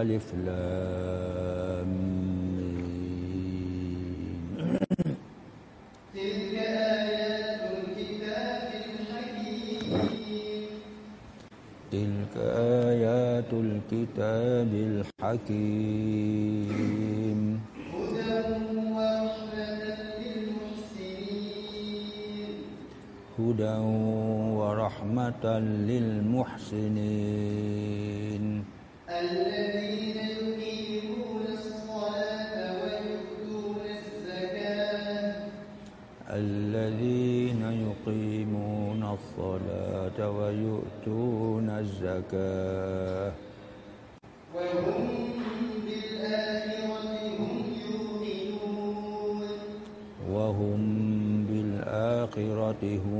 ألف لام تلك آيات الكتاب الحكيم تلك آيات الكتاب الحكيم. هدى ورحمة للمحسنين. الذين يقيمون الصلاة ويؤتون الزكاة. الذين يقيمون الصلاة ويؤتون الزكاة. وهم بالآخرة هم يوقنون وهم بالآخرة هم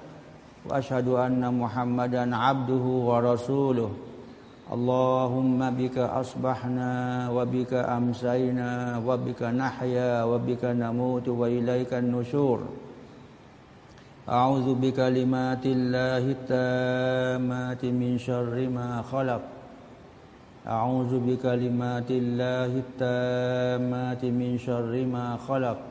وأشهد أن محمدا عبده ورسوله. اللهم بك أصبحنا وبك أمسينا وبك نحيا وبك نموت وإليك النشور. أعوذ بكلمات الله التامات من شر ما خلق. أعوذ بكلمات الله التامات من شر ما خلق.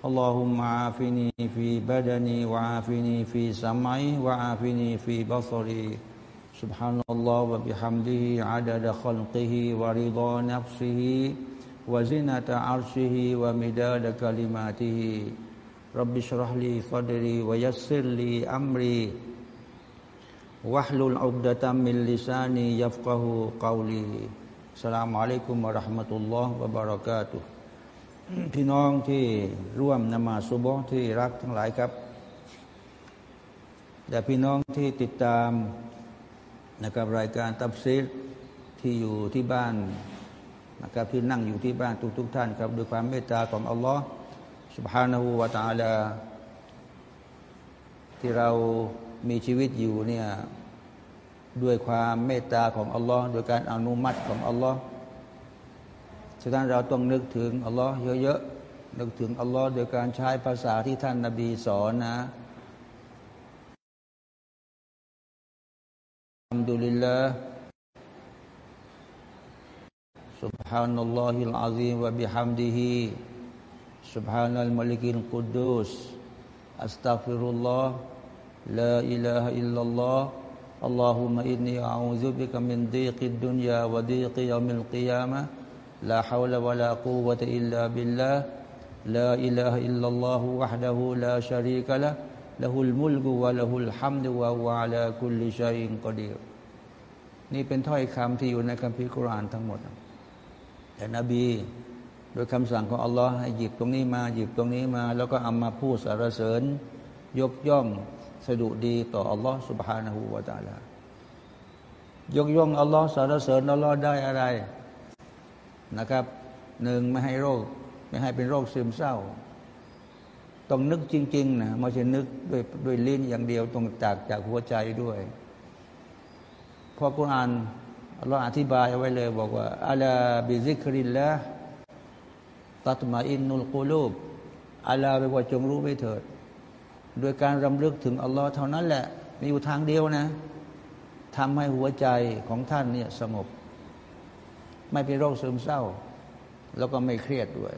اللهم عافني في بدني وعافني في سمعي وعافني في بصري. سبحان الله وبحمده عدد خلقه ورضا نفسه وزنة عرشه ومداد كلماته. رب اشرح لي صدري ويسر لي أمري. واحلل عقدة من لساني يفقه قولي. السلام عليكم ورحمة الله وبركاته. พี่น้องที่ร่วมนมาสุโบฮ์ที่รักทั้งหลายครับและพี่น้องที่ติดตามนะครับรายการตับซีดที่อยู่ที่บ้านนะครับที่นั่งอยู่ที่บ้านทุกๆทท่านครับด้วยความเมตตาของอัลลอฮ์ سبحانه และ تعالى ที่เรามีชีวิตอยู่เนี่ยด้วยความเมตตาของอัลลอฮ์โดยการอนุมัติของอัลลอฮ์ ฉะนั้นเราต้องนึกถึงอัลลอฮ์เยอะๆนึกถึงอัลลอฮ์โดยการใช้ภาษาที่ท่านนาบีสอนนะอัลฮัมดุลิลลาห์ سبحان الله العظيم وبحمده سبحان الملك القدوس أستغفر الله لا إله إلا الله اللهم إني أعوذ بك من ضيق الدنيا وضيق يوم القيامة لا حول ولا قوة إلا بالله لا إله إلا الله وحده لا شريك له له الملك وله الحمد وهو على كل شيء قدير นี่เป็นถ้อยคำที่อยู่ในคัมภีร์กุรานทั้งหมด แต่นบี โดยคำสั่งของอัลลอฮ์ให้หยิบตรงนี้มาหยิบตรงนี้มา แล้วก็เอามาพูดสรรเสริญ ยกย่องสะดุดีต่ออัลลอฮ์สุบฮานะฮูวาตาละยกย่องอัลลอฮ์สรรเสริญอัลลอฮ์ได้อะไร นะครับหนึ่งไม่ให้โรค ไม่ให้เป็นโรคซึมเศร้า ต้องนึกจริง ๆ นะไม่ใช่นึกด้วยด้วยลิ้นอย่างเดียวต้องจากจากหัวใจด้วยเพราะกุรอานเราอธิบายเอาไว้เลย บอกว่าอัลาบิซิกริลละตัตมาอินนุลกูลูบอัลาไปว่าจงรู้ไว้เถิด โดยการรำลึกถึงอัลลอฮ์เท่านั้นแหละ มีอยู่ทางเดียวนะทำให้หัวใจของท่านเนี่ยสงบ ไม่เป็นโรคซึมเศร้า แล้วก็ไม่เครียดด้วย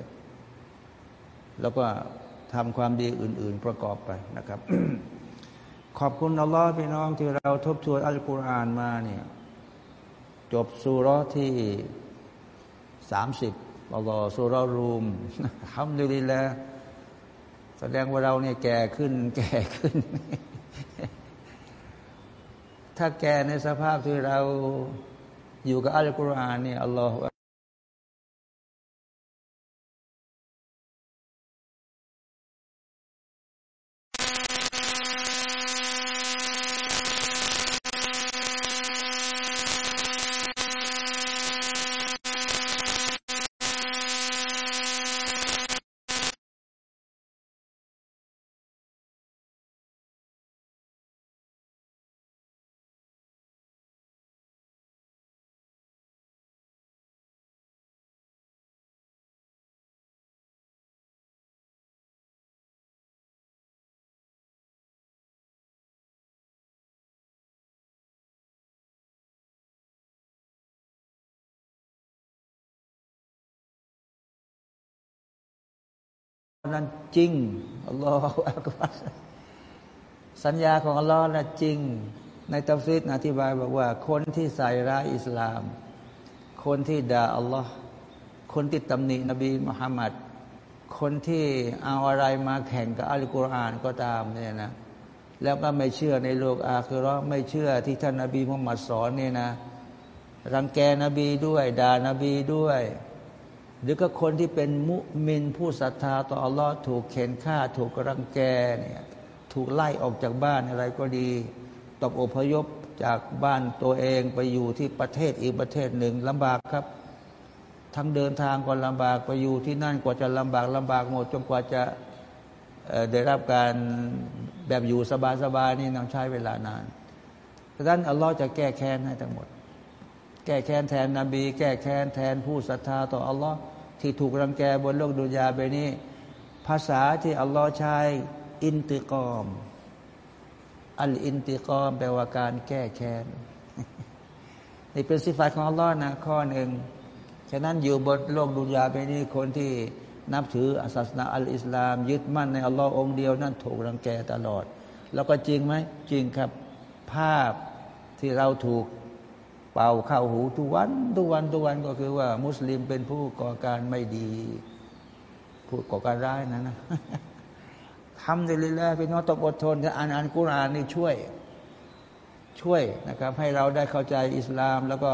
แล้วก็ทำความดีอื่น ๆประกอบไปนะครับ ขอบคุณอัลลอฮ์พี่น้องที่เราทบทวนอัลกุรอานมาเนี่ยจบสุรที่สามสิบอัลลอฮ์สุรรูมทำดูดีแล้วแสดงว่าเราเนี่ยแก่ขึ้น แก่ขึ้น ถ้าแก่ในสภาพที่เรา อยู่กับอัลกุรอานเนี่ยอัลลอฮฺ นั้นจริงالله أكبرสัญญาของอัลลอฮ์นั้นจริง ในتفسيرอธิบายบอกว่า คนที่ใส่ร้ายอิสลาม คนที่ด่าอัลลอฮ์คนที่ตำหนินบีมุฮัมมัดคนที่เอาอะไรมาแข่งกับอัลกุรอานก็ตามเนี่ยนะ แล้วก็ไม่เชื่อในโลกอาคิเราะฮ์ไม่เชื่อที่ท่านนบีมุฮัมมัดสอนเนี่ยนะ รังแกนบีด้วยด่านบีด้วย หรือก็คนที่เป็นมุมินผู้ศรัทธาต่ออัลลอฮ์ถูกเข็นฆ่า ถูกรังแกเนี่ยถูกไล่ออกจากบ้านอะไรก็ดีตบอพยพจากบ้านตัวเองไปอยู่ที่ประเทศอีกประเทศหนึ่งลำบากครับ ทั้งเดินทางก็ลำบากไปอยู่ที่นั่นกว่าจะลำบากลำบากหมดจนกว่าจะได้รับการแบบอยู่สบายๆนี่ต้องใช้เวลานานดังนั้นอัลลอฮ์จะแก้แค้นให้ทั้งหมด แก้แค้นแทนนบี แก้แค้นแทนผู้ศรัทธาต่ออัลลอฮ์ ที่ถูกรังแกบนโลกดุนยาไปนี้ ภาษาที่อัลลอฮ์ใช้อินติกอม อัลอินติกอมแปลว่าการแก้แค้นนี่เป็นสิฟัตของอัลลอฮ์นะข้อหนึ่งฉะนั้นอยู่บนโลกดุนยาไปนี้คนที่นับถือศาสนาอัลอิสลาม ยึดมั่นในอัลลอฮ์องเดียวนั่นถูกรังแกตลอด แล้วก็จริงไหมจริงครับภาพที่เราถูก เป่าเข้าหูทุกวันทุกวันทุกวันก็คือว่า มุสลิมเป็นผู้ก่อการไม่ดี ผู้ก่อการร้ายนะนะทำได้เลยแล้วพี่น้องต้องอดทนถ้าอ่านอ่านกุรานนี่ช่วย ช่วยนะครับ ให้เราได้เข้าใจอิสลาม แล้วก็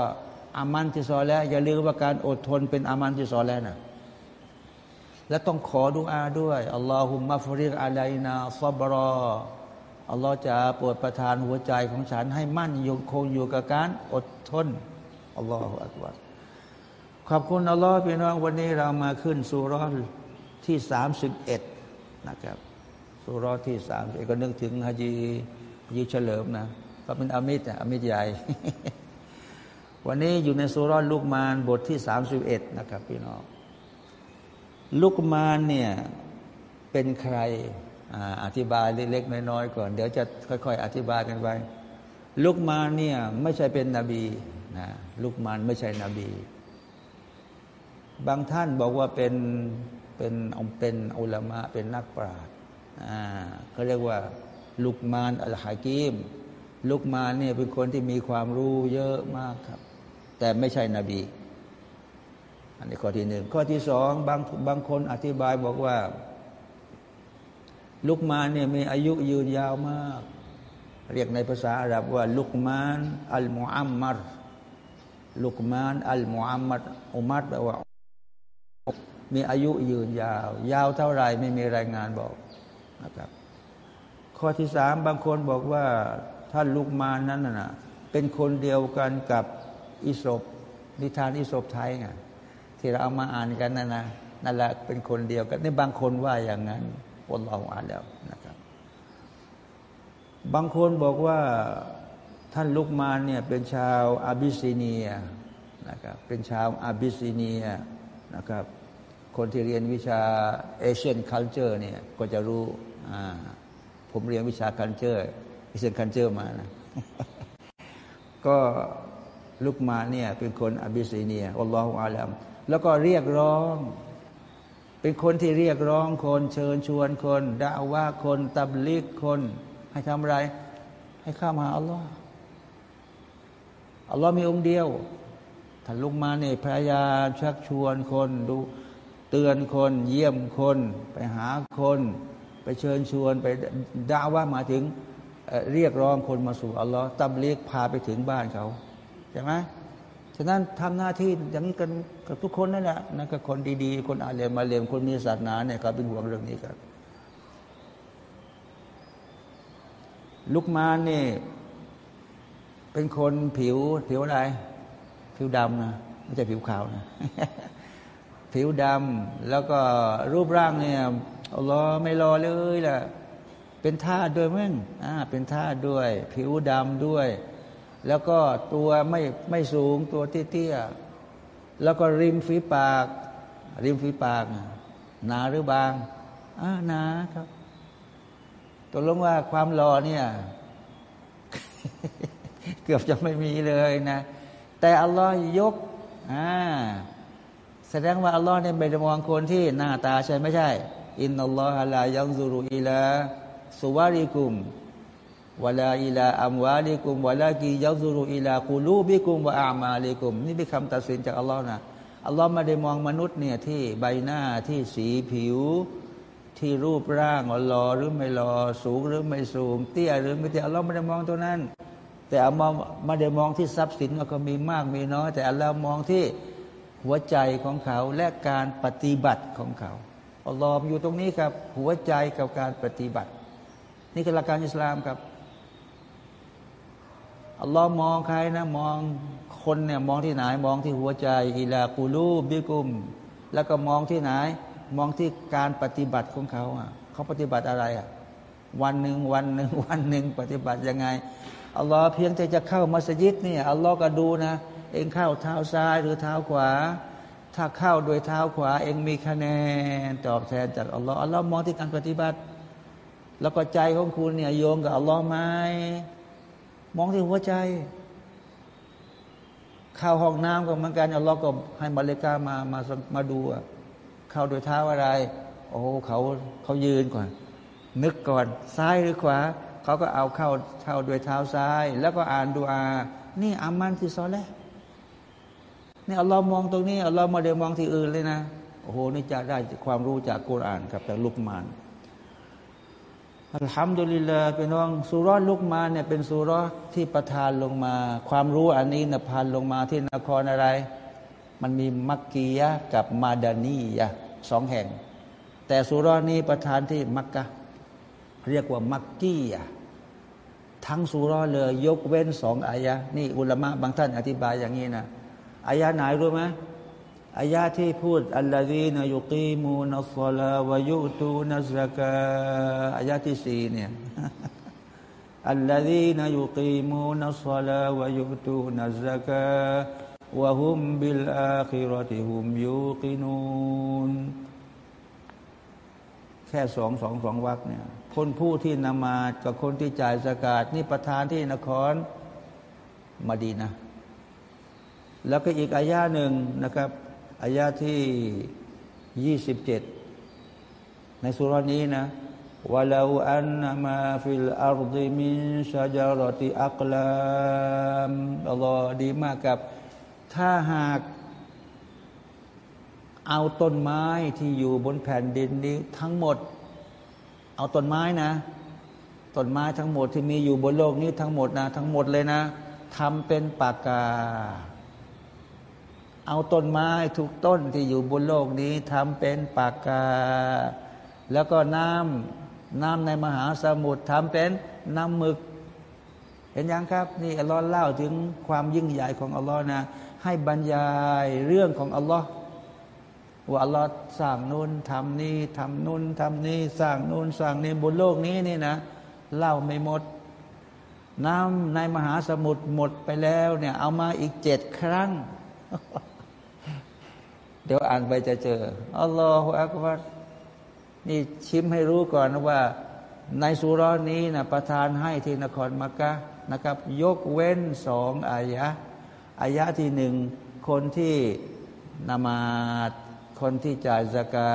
อามันที่สอแล้ว อย่าลืมว่าการอดทนเป็นอามันที่สอแล้วนะและต้องขอดุอาด้วยอัลลอฮุมมะฟริกอะลัยนาซับรอ อัลลอฮ์จะโปรดประทานหัวใจของฉันให้มั่นยงคงอยู่กับการอดทนอัลลอฮฺอักบัรขอบคุณอัลลอฮ์พี่น้องวันนี้เรามาขึ้นสุรที่สามสิบเอ็ดนะครับสุรที่สามเอ็ดก็นึกถึงฮะจียีเฉลิมนะก็เป็นอามิตรอามิตรใหญ่วันนี้อยู่ในสุรลูกมานบทที่สามสิบเอ็ดนะครับพี่น้องลูกมานเนี่ยเป็นใคร อธิบายเล็กๆน้อยๆก่อน เดี๋ยวจะค่อย ๆ อธิบายกันไปลูกมานเนี่ยไม่ใช่เป็นนบีนะลูกมานไม่ใช่นบี บางท่านบอกว่าเป็นเป็นองเป็นอุลามะเป็นนักปราชญ์เขาเรียกว่า ลูกมานอัลฮากิมลูกมานเนี่ยเป็นคนที่มีความรู้เยอะมากครับ แต่ไม่ใช่นบี อันนี้ข้อที่หนึ่งข้อที่สองบางบางคนอธิบายบอกว่า ลุกมานเนี่ยมีอายุยืนยาวมาก เรียกในภาษาอาหรับว่า ลุกมานอัลมุอัมมัรลุกมานอัลมุอัมมัดอุมัดแปลว่า มีอายุยืนยาว ยาวเท่าไรไม่มีรายงานบอกนะครับ ข้อที่สามบางคนบอกว่าท่านลุกมานนั้นน่ะเป็นคนเดียวกันกับอีสปนิทานอีสปไทยไงที่เราเอามาอ่านกันนั่นนะนั่นแหละเป็นคนเดียวกันนี่บางคนว่าอย่างนั้น الله أعلمนะครับ บางคนบอกว่าท่านลุกมานเนี่ยเป็นชาวอาบิสซิเนียนะครับเป็นชาวอาบิสซิเนียนะครับ คนที่เรียนวิชา Asian culture เนี่ยก็จะรู้ผมเรียนวิชา culture Asian culture มานะก็ลุกมานเนี่ยเป็นคนอาบิสซิเนียالله أعلمแล้วก็เรียกร้อง เป็นคนที่เรียกร้องคน เชิญชวนคนด่าว่าคนتبليغคน ให้ทำอะไร ให้เข้ามาอัลลอฮ์อัลลอฮ์มีองค์เดียวท่านลุกมานเนี่ยพยายามชักชวนคนดูเตือนคนเยี่ยมคน ไปหาคน ไปเชิญชวนไปด่าว่ามาถึงเรียกร้องคนมาสู่อัลลอฮ์ตับลิกพาไปถึงบ้านเขาใช่ไหม ฉะนั้นทำหน้าที่อย่างนี้กันกับทุกคนนั่นแหละนะกับคนดีๆ คนอาเลมมาเลมคนมีศาสนาเนี่ยเขาเป็นห่วงเรื่องนี้กันลุกมาเนี่ยเป็นคนผิวผิวอะไร ผิวดำนะไม่ใช่ผิวขาวนะ ผิวดำแล้วก็รูปร่างเนี่ยอัลลอฮ์ไม่รอเลยล่ะ เป็นท่าด้วยมั้งอ่าเป็นท่าด้วย ผิวดำด้วย แล้วก็ตัวไม่ไม่สูงตัวเตี้ยๆแล้วก็ริมฝีปาก ริมฝีปากหนาหรือบางอ่าหนาครับตกลงว่าความรอเนี่ย เกือบจะไม่มีเลยนะ แต่อัลลอฮ์ยกอ่าแสดงว่าอัลลอฮ์เนี่ยไม่ได้มองคนที่หน้าตาใช่ไม่ใช่ อินนัลลอฮะลายังซูรุอิลาสุวาริกุม วลาอิลาอัมวาลิกุมวลากียัซูรุอิลาคูลูบิกุมวะอามาลิกุม นี่เป็นคำตัดสินจากอัลลอฮ์นะอัลลอฮ์ไม่ได้มองมนุษย์เนี่ยที่ใบหน้าที่สีผิว ที่รูปร่างหล่อหรือไม่หล่อสูงหรือไม่สูงเตี้ยหรือไม่เตี้ยอัลลอฮ์ไม่ได้มองตัวนั้น แต่อัลลอฮ์ไม่ได้มองที่ทรัพย์สินก็มีมากมีน้อย แต่อัลลอฮ์มองที่หัวใจของเขาและการปฏิบัติของเขาอัลลอฮ์อยู่ตรงนี้ครับหัวใจกับการปฏิบัติ นี่คือหลักการอิสลามครับ อัลลอฮ์มองใครนะ มองคนเนี่ยมองที่ไหนมองที่หัวใจอิลากูลูบิกุม แล้วก็มองที่ไหน มองที่การปฏิบัติของเขาอะเขาปฏิบัติอะไรอะวันหนึ่งวันหนึ่งวันหนึ่งปฏิบัติยังไงอัลลอฮ์เพียงแต่จะเข้ามัสยิดเนี่ยอัลลอฮ์ก็ดูนะ เองเข้าเท้าซ้ายหรือเท้าขวา ถ้าเข้าโดยเท้าขวา เองมีคะแนนตอบแทนจากอัลลอฮ์อัลลอฮ์มองที่การปฏิบัติ แล้วก็ใจของคุณเนี่ยโยงกับอัลลอฮ์ไหม มองที่หัวใจ เข้าห้องน้ำก็เหมือนกันอัลลอฮ์ก็ให้มาเลกามามามาดูอะเข้าโดยเท้าอะไร โอ้เขาเขายืนก่อน นึกก่อนซ้ายหรือขวาเขาก็เอาเข้าเข้าโดยเท้าซ้าย แล้วก็อ่านดูอา นี่อามันที่ซอแล้วนี่อัลลอฮ์มองตรงนี้อัลลอฮ์มาเดียมองที่อื่นเลยนะโอ้โหนี่จะได้ความรู้จากกุรอานครับจากลุกมาน อัลฮัมดุลิลลาห์พี่น้องสุรลุกมาเนี่ยเป็นสุรที่ประทานลงมา ความรู้อันนี้นะพันลงมาที่นครอะไร มันมีมักกียะกับมาดานียะสองแห่ง แต่สุรนี้ประทานที่มักกะเรียกว่ามักกียะทั้งสุรเลยยกเว้นสองอายะนี่อุลามะบางท่านอธิบายอย่างนี้นะอายะไหนรู้ไหม อายะที่พูดอัลลอฮีนยุกีมูนัสลาวายุตูนัสกาอายะที่สี่เนี่ยอัลลอฮีนยุกีมูนัสลาวายุตูนัสกาวะฮุมบิลอาคิรติฮุมยุกินูนแค่สองสองสองวักเนี่ยคนผู้ที่นมากับคนที่จ่ายสกาดนี่ประธานที่นครมาดีนะ แล้วก็อีกอายาหนึ่งนะครับ อายาที่ยี่สิบเจ็ดในซูเราะฮ์นี้นะولو أنما في الأرض من شجرة أقلامอัลลอฮ์ดีมากกับ ถ้าหาก เอาต้นไม้ที่อยู่บนแผ่นดินนี้ทั้งหมด เอาต้นไม้นะต้นไม้ทั้งหมดที่มีอยู่บนโลกนี้ทั้งหมดนะ ทั้งหมดเลยนะทำเป็นปากกา เอาต้นไม้ทุกต้นที่อยู่บนโลกนี้ทำเป็นปากกา แล้วก็น้ำน้ำในมหาสมุทรทำเป็นน้ำหมึก เห็นยังครับ นี่อัลลอฮ์เล่าถึงความยิ่งใหญ่ของอัลลอฮ์นะ ให้บรรยายเรื่องของอัลลอฮ์ว่าอัลลอฮ์สร้างนู่นทำนี่ทำนู่นทำนี่สร้างนู่นสร้างนี่บนโลกนี้นี่นะ เล่าไม่หมด น้ำในมหาสมุทรหมดไปแล้วเนี่ย เอามาอีกเจ็ดครั้ง เดี๋ยวอ่านไปจะเจออัลลอฮฺอักบัรนี่ชิมให้รู้ก่อนว่า ในสุรานี้นะประทานให้ที่นครมักกะนะครับ ยกเว้นสองอายะอายะที่หนึ่งคนที่นามาดคนที่จ่ายสกา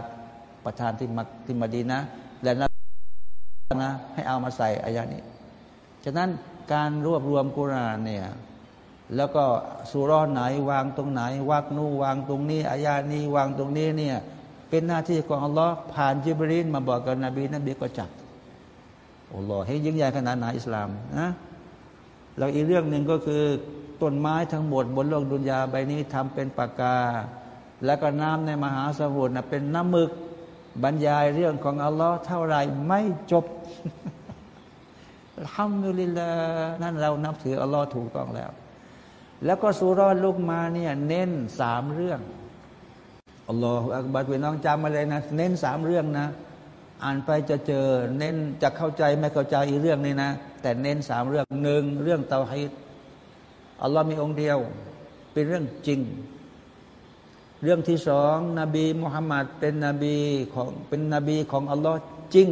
ดประทานที่มักที่มดีนะ และนะนะให้เอามาใส่อายะนี้ ฉะนั้นการรวบรวมกุรานเนี่ย แล้วก็สุร้อนไหนวางตรงไหนวักนู่วางตรงนี้ อายานี้วางตรงนี้เนี่ยเป็นหน้าที่ของอัลลอฮ์ผ่านจิบรีนมาบอกกับนบีนบีก็จับอัลลอฮ์ให้ยิ่งใหญ่ขนาดไหนอิสลามนะแล้วอีกเรื่องหนึ่งก็คือต้นไม้ทั้งหมดบนโลกดุนยาใบนี้ทำเป็นปากกา แล้วก็น้ำในมหาสมุทรนะเป็นน้ำมึกบรรยายเรื่องของอัลลอฮ์เท่าไรไม่จบทำดุลิลละนั่นเรานับถืออัลลอฮ์ถูกต้องแล้ว แล้วก็สุรอนลูกมาเนี่ยเน้นสามเรื่องอัลลอฮฺอักบัดเวน้องจำมาเลยนะ เน้นสามเรื่องนะ อ่านไปจะเจอ เน้นจะเข้าใจไม่เข้าใจอีกเรื่องนี้นะ แต่เน้นสามเรื่องหนึ่งเรื่องเตาฮิดอัลลอฮ์มีองค์เดียว เป็นเรื่องจริง เรื่องที่สองนบีมุฮัมมัดเป็นนบีของเป็นนบีของอัลลอฮ์จริง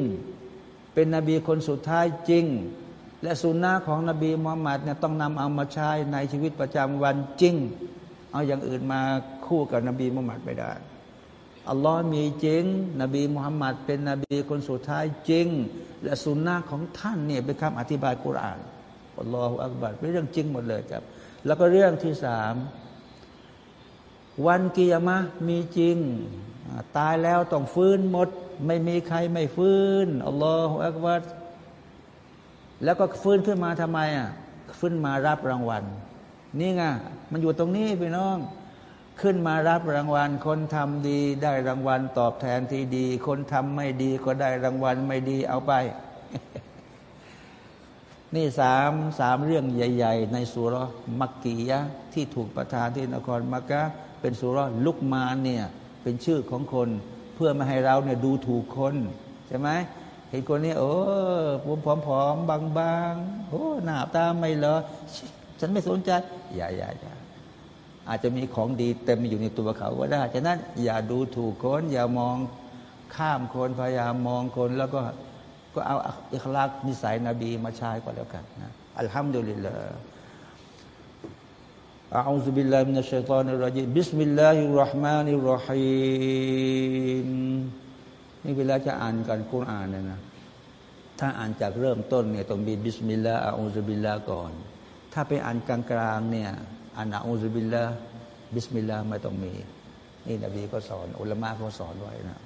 เป็นนบีคนสุดท้ายจริง และสุนนะของนบีมุฮัมมัดเนี่ยต้องนำเอามาใช้ในชีวิตประจำวันจริง เอาอย่างอื่นมาคู่กับนบีมุฮัมมัดไม่ได้อัลลอฮ์มีจริง นบีมุฮัมมัดเป็นนบีคนสุดท้ายจริง และสุนนะของท่านเนี่ยเป็นคำอธิบายกุรอานอัลลอฮฺอักบัรเป็นเรื่องจริงหมดเลยครับ แล้วก็เรื่องที่สามวันกิยามะมีจริง ตายแล้วต้องฟื้นหมด ไม่มีใครไม่ฟื้นอัลลอฮฺอักบัร แล้วก็ฟื้นขึ้นมาทำไมอะฟื้นมารับรางวัล นี่ไงมันอยู่ตรงนี้พี่น้อง ขึ้นมารับรางวัล คนทำดีได้รางวัล ตอบแทนที่ดี คนทำไม่ดีก็ได้รางวัลไม่ดีเอาไป นี่สามสามเรื่องใหญ่ ๆ ในสุรมักกียะที่ถูกประทานที่นครมักกะเป็นสุรลุกมาเนี่ยเป็นชื่อของคน เพื่อไม่ให้เราเนี่ยดูถูกคนใช่ไหม เห็นคนนี้โอ้ผมผอมๆบางๆโอ้หน้าตาไม่เหรอฉันไม่สนใจ อย่าอย่าอย่าอาจจะมีของดีเต็มอยู่ในตัวเขาก็ได้ ฉะนั้นอย่าดูถูกคน อย่ามองข้ามคนพยายามมองคน แล้วก็ก็เอาأخلاقนิสัยนบีมาใช้ก็แล้วกันนะالحمد لله أعوذ بالله من الشيطان الرجيم بسم الله الرحمن الرحيم นี่เวลาจะอ่านกันคุรานเนี่ยนะถ้าอ่านจากเริ่มต้นเนี่ยต้องมีبسم الله أعوذ بالله ก่อน ถ้าไปอ่านกลางๆเนี่ยอ่านأعوذ بالله بسم الله ไม่ต้องมี นี่นบีก็สอนعلماءก็สอนไว้นะ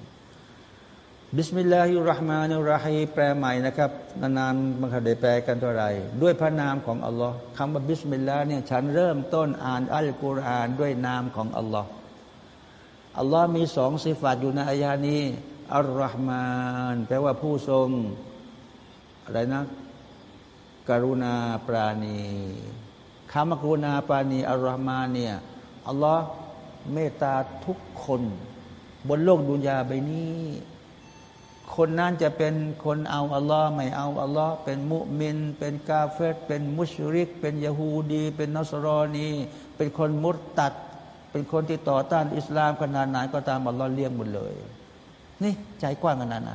بسم الله الرحمن الرحيمแปลใหม่นะครับ นานๆมันเคยได้แปลกันเท่าไรด้วยพระนามของอัลลอฮ์คำว่าبسم الله เนี่ยฉันเริ่มต้นอ่านอัลกุรอานด้วยนามของอัลลอฮ์อัลลอฮ์มีสองصفاتอยู่ในآية นี้ الرحمنแปลว่าผู้ทรง อะไรนะ กรุณาปราณีคำว่ากรุณาปราณีالرحمن เนี่ยอัลลอฮ์เมตตาทุกคน บนโลกดุนยาใบนี้ คนนั้นจะเป็นคนเอาอัลลอฮ์ไม่เอาอัลลอฮ์เป็นมุมิน เป็นกาเฟตเป็นมุชริก เป็นยะฮูดี เป็นนอสรอนีเป็นคนมุตตัด เป็นคนที่ต่อต้านอิสลามขนาดไหนก็ตามอัลลอฮ์เลี้ยงหมดเลย นี่ใจกว้างขนาดไหน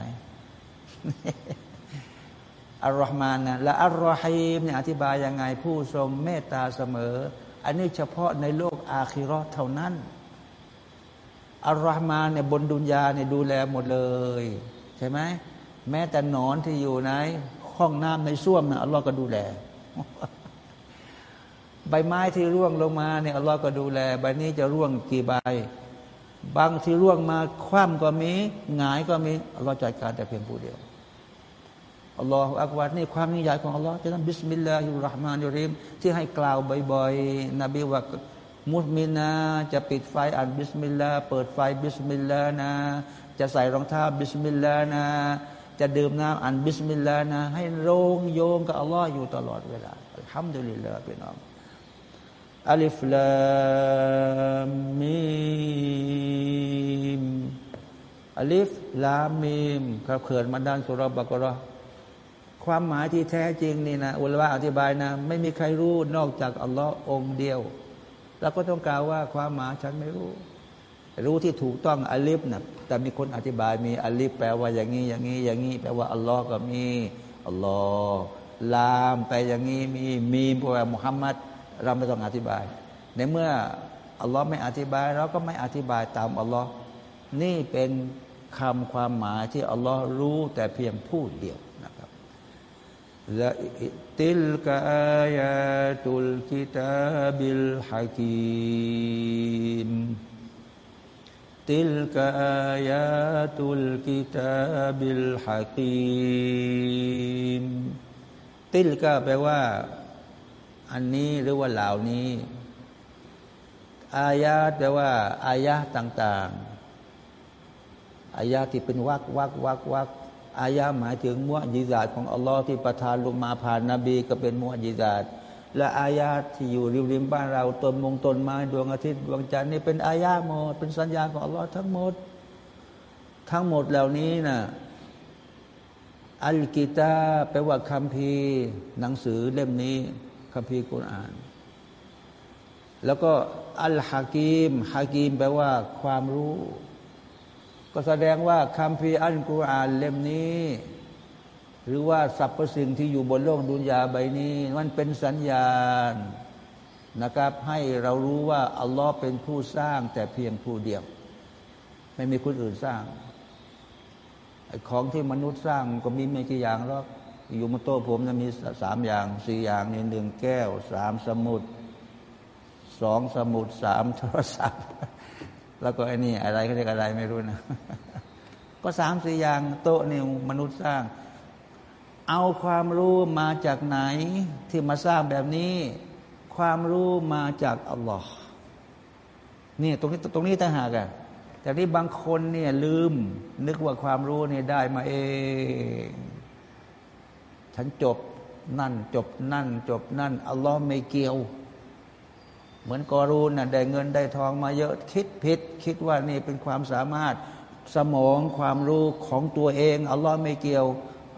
อัลลอฮ์มานะและอัลลอฮีมเนี่ยอธิบายยังไงผู้ทรงเมตตาเสมอ อันนี้เฉพาะในโลกآخرةเท่านั้นالرحمن เนี่ยบนدنياเนี่ยดูแลหมดเลย ใช่ไหมแม้แต่หนอนที่อยู่ในห้องน้ำในส้วมนะอัลลอฮ์ก็ดูแล ใบไม้ที่ร่วงลงมาเนี่ยอัลลอฮ์ก็ดูแล ใบนี้จะร่วงกี่ใบ บางที่ร่วงมาคว่ำก็มีหงายก็มีอัลลอฮ์จัดการแต่เพียงผู้เดียวالله أكبرนี่ความยิ่งใหญ่ของอัลลอฮ์จะนั้นบิสมิลลาฮิรราะห์มานิริมที่ให้กล่าวบ่อยๆนบีว่ามุสมินาจะปิดไฟอ่านบิสมิลลาเปิดไฟบิสมิลลานะ จะใส่รองเท้าบิสมิลลานะ จะดื่มน้ำอันบิสมิลลานะ ให้โรงโยงกับอัลลอฮ์อยู่ตลอดเวลาทำดุลิลลาห์พี่น้อง อัลิฟลามมีมอัลิฟลามมีมครับเขื่อนมาด้านสุรบกรอความหมายที่แท้จริงนี่นะอุลวะอธิบายนะ ไม่มีใครรู้นอกจากอัลลอฮ์องเดียว แล้วก็ต้องกล่าวว่าความหมายฉันไม่รู้ รู้ที่ถูกต้องอัลิฟนะแต่มีคนอธิบายมีอัลิฟแปลว่าอย่างนี้อย่างนี้อย่างนี้แปลว่าอัลลอฮ์ก็มีอัลลอฮ์ลามไปอย่างนี้มีมีแปลว่ามุฮัมมัด เราไม่ต้องอธิบาย ในเมื่ออัลลอฮ์ไม่อธิบาย เราก็ไม่อธิบายตามอัลลอฮ์นี่เป็นคำความหมายที่อัลลอฮ์รู้แต่เพียงผู้เดียวนะครับละติลกาอายาตุลกิตาบิลฮะกีมติลกาอายาตุลกิตาบิลฮะกีมติลกาแปลว่า อันนี้หรือว่าเหล่านี้ อายาแปลว่า อายาต่างๆ อายาที่เป็นวักวักวักวักอายาหมายถึงมุจิซาตของอัลลอฮ์ที่ประทานลงมาผ่านนบีก็เป็นมุจิซาตและอายาที่อยู่ริมริมบ้านเราต้นมงต้นไม้ดวงอาทิตย์ดวงจันทร์นี่เป็นอายาหมด เป็นสัญญาของอัลลอฮ์ทั้งหมด ทั้งหมดเหล่านี้นะอัลกิตาแปลว่าคำพีหนังสือเล่มนี้ คัมภีร์กุรอาน แล้วก็อัลฮากีมฮากีมแปลว่าความรู้ ก็แสดงว่าคัมภีร์อัลกุรอานเล่มนี้ หรือว่าสรรพสิ่งที่อยู่บนโลกดุนยาใบนี้ มันเป็นสัญญาณนะครับให้เรารู้ว่าอัลลอฮ์เป็นผู้สร้างแต่เพียงผู้เดียว ไม่มีคนอื่นสร้างของที่มนุษย์สร้างก็มีไม่กี่อย่างหรอก อยู่บนโต๊ะผมจะมีสามอย่างสี่อย่างนี่หนึ่งแก้วสามสมุดสองสมุดสามโทรศัพท์ แล้วก็ไอ้นี่อะไรเขาเรียกอะไรไม่รู้นะ ก็สามสี่อย่างโต๊ะนี่มนุษย์สร้าง เอาความรู้มาจากไหนที่มาสร้างแบบนี้ ความรู้มาจากอัลลอฮ์นี่ตรงนี้ตรงนี้ต่างหากอะแต่ที่บางคนเนี่ยลืม นึกว่าความรู้เนี่ยได้มาเอง ฉันจบนั่นจบนั่น จบนั่นอัลลอฮ์ไม่เกี่ยว เหมือนกอรูนน่ะได้เงินได้ทองมาเยอะคิดผิด คิดว่านี่เป็นความสามารถสมองความรู้ของตัวเองอัลลอฮ์ไม่เกี่ยว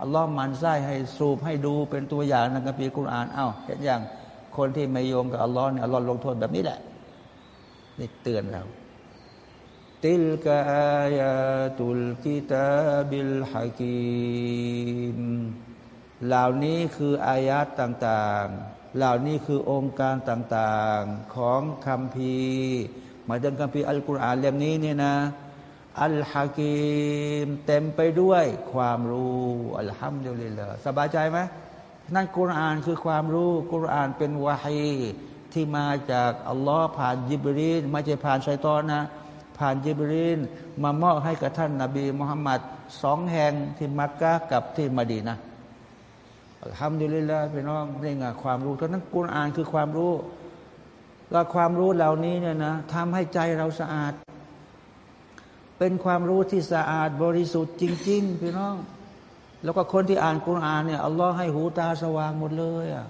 อัลลอฮ์มันไส้ให้สูบให้ดูเป็นตัวอย่างในกัมภีร์กุรอานอ้าวเห็นอย่างคนที่ไม่โยงกับอัลลอฮ์เนี่ยอัลลอฮ์ลงโทษแบบนี้แหละนี่เตือนเราติลกาอายาตุลกิตาบิลฮะกีม เหล่านี้คืออายาตต่างๆ เหล่านี้คือองค์การต่างๆของคำพีหมายถึงคำพีอัลกุรอานเล่มนี้เนี่ยนะอัลฮะกีมเต็มไปด้วยความรู้อัลฮัมดุลิลลาสบายใจไหมนั่นกุรอานคือความรู้กุรอานเป็นวาฮีที่มาจากอัลลอฮ์ผ่านยิบรีนไม่ใช่ผ่านชัยตอนนะ ผ่านยิบรีนมามอบให้กับท่านนาบีมุฮัมมัดสองแห่งที่มักกะกับที่มาดีนะ ทำดีเลยละพี่น้องนี่ไงความรู้เท่านั้นกุรอานคือความรู้ แล้วความรู้เหล่านี้เนี่ยนะทำให้ใจเราสะอาด เป็นความรู้ที่สะอาดบริสุทธิ์จริง ๆ พี่น้อง แล้วก็คนที่อ่านกุรอานเนี่ยอัลลอฮ์ให้หูตาสว่างหมดเลยอะ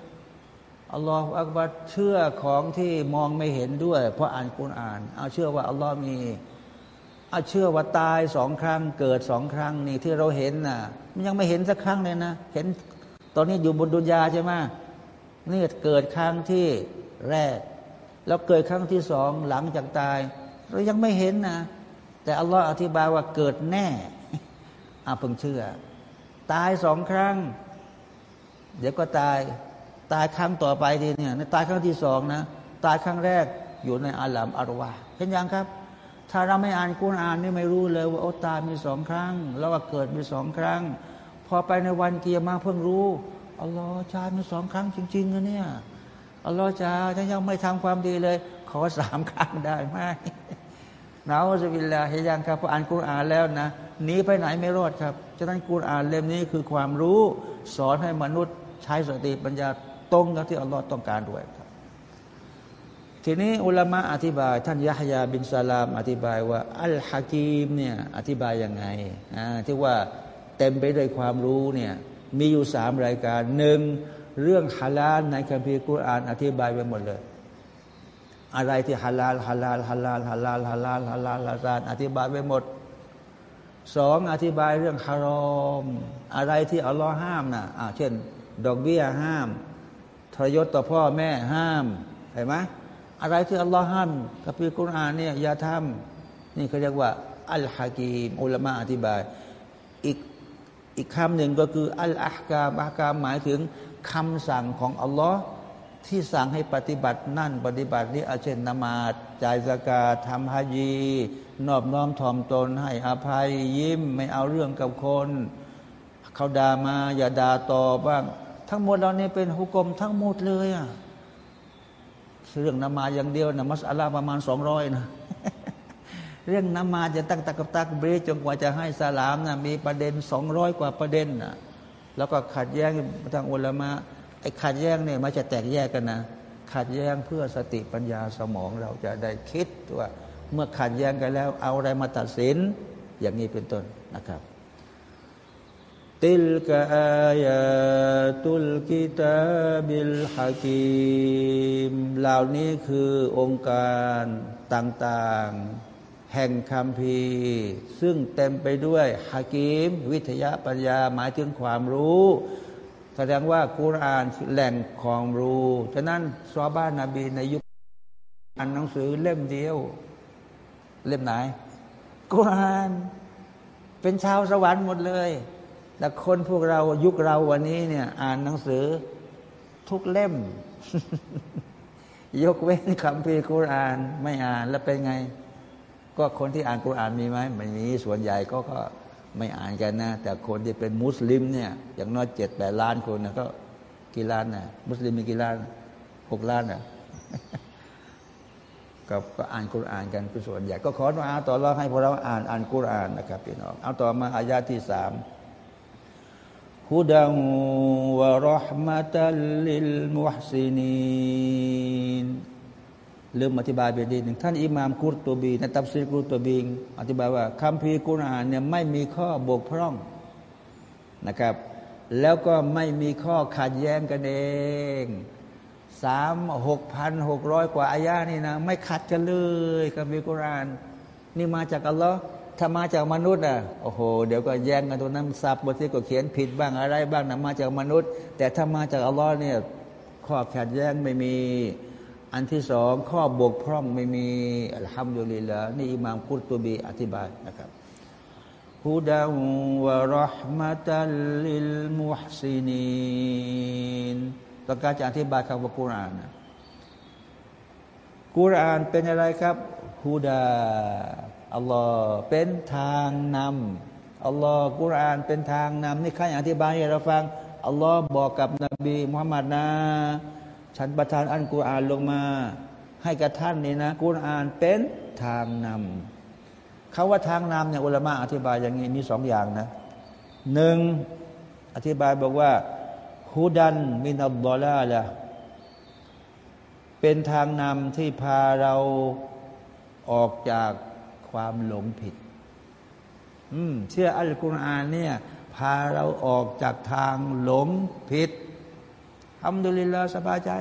อัลลอฮ์อักบัดเชื่อของที่มองไม่เห็นด้วย เพราะอ่านกุรอาน เอาเชื่อว่าอัลลอฮ์มีเอาเชื่อว่าตายสองครั้ง เกิดสองครั้งนี่ที่เราเห็นน่ะ มันยังไม่เห็นสักครั้งเลยนะ เห็น ตอนนี้อยู่บนดุนยาใช่ไหมนี่เกิดครั้งที่แรก แล้วเกิดครั้งที่สองหลังจากตาย เรายังไม่เห็นนะ แต่อัลลอฮ์อธิบายว่าเกิดแน่อาเพิ่งเชื่อ ตายสองครั้ง เดี๋ยวก็ตาย ตายครั้งต่อไปทีเนี่ยตายครั้งที่สองนะ ตายครั้งแรกอยู่ในอาลัมอารวาเห็นยังครับ ถ้าเราไม่อ่านกุณอ่านนี่ไม่รู้เลยว่าโอ้ตายมีสองครั้ง แล้วก็เกิดมีสองครั้ง อไปในวันเกียร์มาเพิ่งรู้อัลลอฮ์ชามาสองครั้งจริงๆนะเนี่ยอัลลอฮ์จาฉันยังไม่ทำความดีเลย ขอสามครั้งได้ไหมนาวสบิลลาเฮยังครับพออ่านกุรอานแล้วนะหนีไปไหนไม่รอดครับฉะนั้นกุรอานเล่มนี้คือความรู้ สอนให้มนุษย์ใช้สติปัญญาตรงกับที่อัลลอฮ์ต้องการด้วยครับ ทีนี้อุลามะอธิบาย ท่านยะฮยาบินซาลาม อธิบายว่า อัลฮะกีมเนี่ยอธิบายยังไงที่ว่า เต็มไปด้วยความรู้เนี่ยมีอยู่สามรายการหนึ่งเรื่องฮาลาลในคัมภีร์กุรอาน อธิบายไปหมดเลย อะไรที่ฮาลาลฮาลาลฮาลาลฮาลาลฮาลาลฮาลาลฮาลาลอธิบายไปหมดสองอธิบายเรื่องฮารอม อะไรที่อัลลอฮ์ห้ามนะอ่าเช่น ดอกเบี้ยห้าม ทรยศต่อพ่อแม่ห้ามเห็นไหมอะไรที่อัลลอฮ์ห้ามกับพิคุรอานเนี่ยอย่าทำนี่เขาเรียกว่า อัลฮะกีมอุลามะอธิบาย อีก อีกคำหนึ่งก็คืออัลอาฮกามอาฮกามหมายถึงคำสั่งของอัลลอฮ์ที่สั่งให้ปฏิบัตินั่นปฏิบัตินี้อาเช่นนมาดจ่ายสกาทำฮาจีนอบน้อมถ่อมตน ให้อภัยยิ้มไม่เอาเรื่องกับคน เขาด่ามาอย่าด่าต่อบ้าง ทั้งหมดเราเนี่ยเป็นหุกกลมทั้งหมดเลยอะเรื่องนมาอย่างเดียวนะมัสอาลาประมาณสองร้อยนะ เรื่องนมาจะตั้งตะกับตักเบรจนกว่าจะให้สลามนะมีประเด็นสองร้อยกว่าประเด็นนะแล้วก็ขัดแย้งทางอุลามะไอ้ขัดแย้งเนี่ยมันจะแตกแยกกันนะขัดแย้งเพื่อสติปัญญาสมองเราจะได้คิดว่าเมื่อขัดแย้งกันแล้ว เอาอะไรมาตัดสิน อย่างนี้เป็นต้นนะครับ ติลกะอายาตุลกิตาบิลฮะกีมเหล่านี้คือองค์การต่าง ๆ แห่งคำพีซึ่งเต็มไปด้วยฮะกีมวิทยาปัญญาหมายถึงความรู้ แสดงว่ากุรานแหล่งความรู้ ฉะนั้นซอบ้านนาบีในยุคอ่านหนังสือเล่มเดียว เล่มไหนกุรานเป็นชาวสวรรค์หมดเลย แต่คนพวกเรายุคเราวันนี้เนี่ย อ่านหนังสือทุกเล่ม ยกเว้นคำพีกุราน ไม่อ่านแล้วเป็นไง ก็คนที่อ่านกุรอานมีไหมไม่มีส่วนใหญ่ก็ก็ไม่อ่านกันนะ แต่คนที่เป็นมุสลิมเนี่ยอย่างน้อยเจ็ดแปดล้านคนนะก็กี่ล้านนะมุสลิมมีกี่ล้านหกล้านนะก็ก็อ่านกุรอานกันเป็นส่วนใหญ่ก็ขอมาอาต่อรองให้พวกเราอ่านอ่านกุรอานนะครับพี่น้องเอาต่อมาอายาที่สามฮุดังวะรหมะตัลลิลมุฮซินีน ลืมอธิบายไปดีหนึ่งท่านอิหม่ามกุรตัวบีในตับซีกุรตัวบีอธิบายว่าคำพีกุรอานเนี่ยไม่มีข้อบกพร่องนะครับ แล้วก็ไม่มีข้อขัดแย้งกันเองสามหกพันหกร้อยกว่าอายานี่นะไม่ขัดกันเลยคำพีกุรอาน นี่มาจากอัลลอฮ์ถ้ามาจากมนุษย์อะโอ้โห เดี๋ยวก็แย่งกันตัวนั้นซับบทที่ก็เขียนผิดบ้างอะไรบ้างนะมาจากมนุษย์ แต่ถ้ามาจากอัลลอฮ์เนี่ยข้อขัดแย้งไม่มี อันที่สองข้อบกพร่องไม่มีอัลฮัมดุลิลละนี่อิมามกุรตุบีอธิบายนะครับฮุดาวะรหมะตัลลิลมุฮซินีนต้องการจะอธิบายคำว่ากุรอานนะกุรอานเป็นอะไรครับฮุดาอัลลอฮ์เป็นทางนำอัลลอฮ์กุรอานเป็นทางนำนี่ใครอธิบายให้เราฟังอัลลอฮ์บอกกับนบีมุฮัมมัดนะ ฉันประทานอันกุรอานลงมา ให้กับท่านนี่นะกุรอานเป็นทางนำเขาว่าทางนำเนี่ยอุลามะอธิบายอย่างนี้มีสองอย่างนะหนึ่งอธิบายบอกว่าฮุดันมินับบอลาละเป็นทางนำที่พาเราออกจากความหลงผิด อืมเชื่ออัลกุรอานเนี่ย พาเราออกจากทางหลงผิด ทำดุลิลาสบายใจ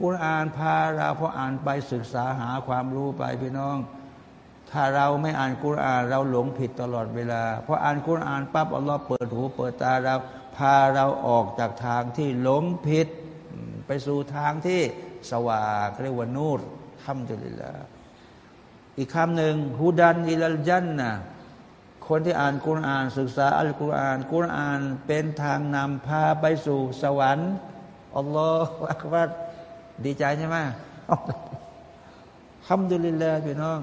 กุรอานพาเราพออ่านไปศึกษาหาความรู้ไปพี่น้อง ถ้าเราไม่อ่านกุรอาน เราหลงผิดตลอดเวลาพออ่านกุรอานปั๊บอัลลอฮ์เปิดหูเปิดตาเรา พาเราออกจากทางที่หลงผิด ไปสู่ทางที่สว่างเรียกว่านูรทำดุลิลาอีกคำหนึ่งฮูดันอิลลจันนะ คนที่อ่านกุรอาน ศึกษาอัลกุรอาน กุรอานเป็นทางนำพาไปสู่สวรรค์อัลลอฮฺอักบัดดีใจใช่ไหมฮัมดุลิลลาห์พี่น้อง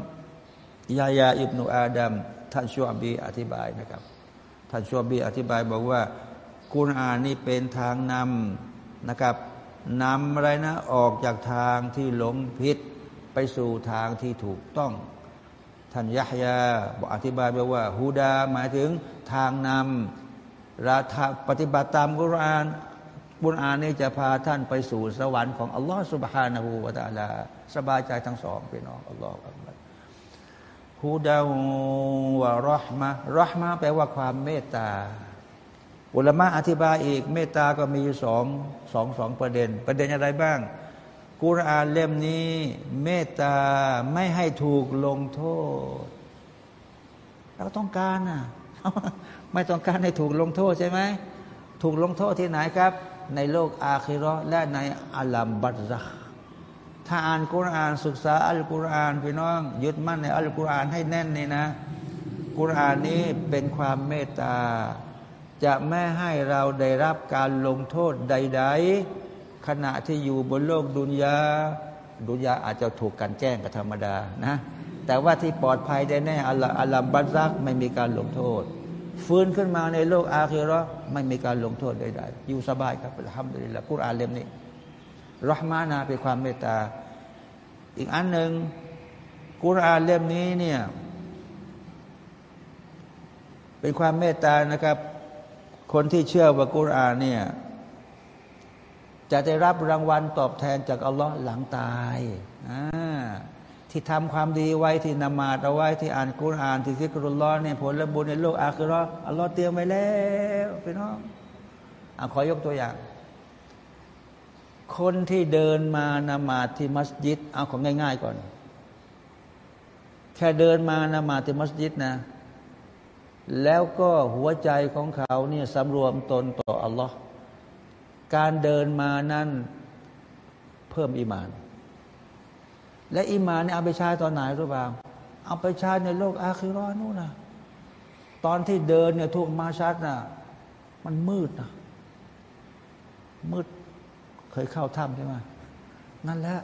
ยายาอิบนุอาดัมท่านชัวบีอธิบายนะครับ ท่านชัวบีอธิบายบอกว่ากุรอานนี่เป็นทางนำนะครับนำอะไรนะออกจากทางที่หลงผิดไปสู่ทางที่ถูกต้อง ท่านยะฮยาบอกอธิบายไปว่าฮูดาหมายถึงทางนำราธาปฏิบัติตามกุรอานกุรอานนี่จะพาท่านไปสู่สวรรค์ของอัลลอฮฺสุบฮานาหูวาตาลาสบายใจทั้งสองพี่น้องอัลลอฮฺฮูดาวะรหมะรหมะแปลว่าความเมตตาอุลามะอธิบายอีก เมตตาก็มีสองสองสองประเด็น ประเด็นอะไรบ้าง กุรอานเล่มนี้ เมตตาไม่ให้ถูกลงโทษ เราต้องการนะไม่ต้องการให้ถูกลงโทษใช่ไหมถูกลงโทษที่ไหนครับ ในโลกอาคิรอและในอัลลัมบัตซักถ้าอ่านกุรอานศึกษาอัลกุรอานพี่น้อง ยึดมั่นในอัลกุรอานให้แน่นนี่นะ กุรอานนี้เป็นความเมตตา จะไม่ให้เราได้รับการลงโทษใด ๆ ขณะที่อยู่บนโลกดุนยาดุนยาอาจจะถูกกันแจ้งกับธรรมดานะแต่ว่าที่ปลอดภัยได้แน่อัลลอัลลัมบัตซักไม่มีการลงโทษ ฟื้นขึ้นมาในโลกอาคิรอไม่มีการลงโทษใดๆอยู่สบายครับทำดีละกุรอานเล่มนี้รหมานาเป็นความเมตตา อีกอันหนึ่งกุรอานเล่มนี้เนี่ยเป็นความเมตตานะครับ คนที่เชื่อว่ากุรอานเนี่ย จะได้รับรางวัลตอบแทนจากอัลลอฮ์หลังตายที่ทำความดีไว้ที่นมาดเอาไว้ที่อ่านกุรอานที่ซิกรุลลอฮ์เนี่ยผลบุญในโลกอาคือรออัลลอฮ์เตรียมไว้แล้วพี่น้องอขอยกตัวอย่าง คนที่เดินมานมาดที่มัสยิด เอาของง่าย ๆ ก่อน แค่เดินมานมาดที่มัสยิดนะ แล้วก็หัวใจของเขาเนี่ยสำรวมตนต่ออัลลอฮ์ การเดินมานั้นเพิ่มอิมาน และอิมานเนี่ยเอาไปใช้ตอนไหนรู้เปล่าเอาไปใช้ในโลกอาคิรอนู่นนะตอนที่เดินเนี่ยทุกมาชัดนะมันมืดนะมืดเคยเข้าถ้ำใช่ไหมนั่นแหละ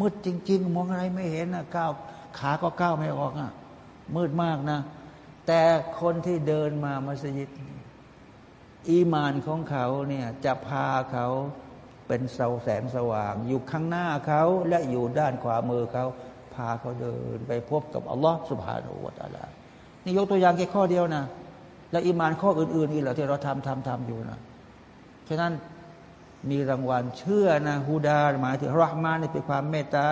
มืดจริง ๆ มองอะไรไม่เห็นนะก้าวขาก็ก้าวไม่ออกอะมืดมากนะ แต่คนที่เดินมามัสยิด อีมานของเขาเนี่ยจะพาเขาเป็นเสาแสงสว่าง อยู่ข้างหน้าเขาและอยู่ด้านขวามือเขา พาเขาเดินไปพบกับอัลลอฮฺสุบฮานาอูวาตาลานี่ยกตัวอย่างแค่ข้อเดียวนะ แล้วอีมานข้ออื่นๆอีกเหรอที่เราทำทำทำอยู่นะฉะนั้นมีรางวัลเชื่อนะฮูดาหมายถึงรหมานนี่เป็นความเมตตา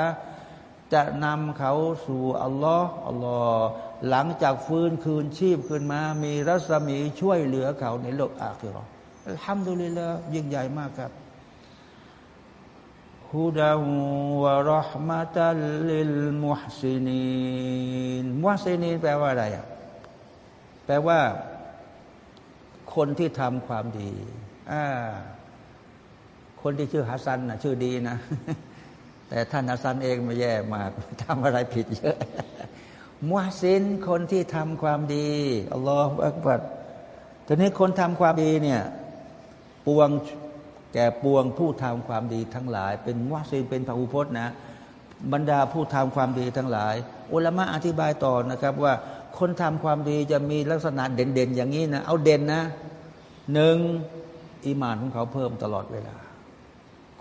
จะนำเขาสู่อัลลอฮ์อัลลอฮ์ หลังจากฟื้นคืนชีพขึ้นมา มีรัศมีช่วยเหลือเขาในโลกอาคิรอทำดูเลยละยิ่งใหญ่มากครับฮูดาหูวะรหมะตัลللمحسنين محسنين แปลว่าอะไรอะแปลว่า คนที่ทำความดีอ่าคนที่ชื่อฮัสซันนะชื่อดีนะ แต่ท่านฮัสซันเองแม่แย่มากทำอะไรผิดเยอะ محسنคนที่ทำความดีالله أكبرทีนี้คนทำความดีเนี่ยปวงแก่ปวงผู้ทำความดีทั้งหลาย เป็นมุฮซินเป็นพระอุพจน์นะ บรรดาผู้ทำความดีทั้งหลายอุลามะอธิบายต่อนะครับว่าคนทำความดีจะมีลักษณะเด่นๆ อย่างนี้นะ เอาเด่นนะหนึ่งอิมานของเขาเพิ่มตลอดเวลา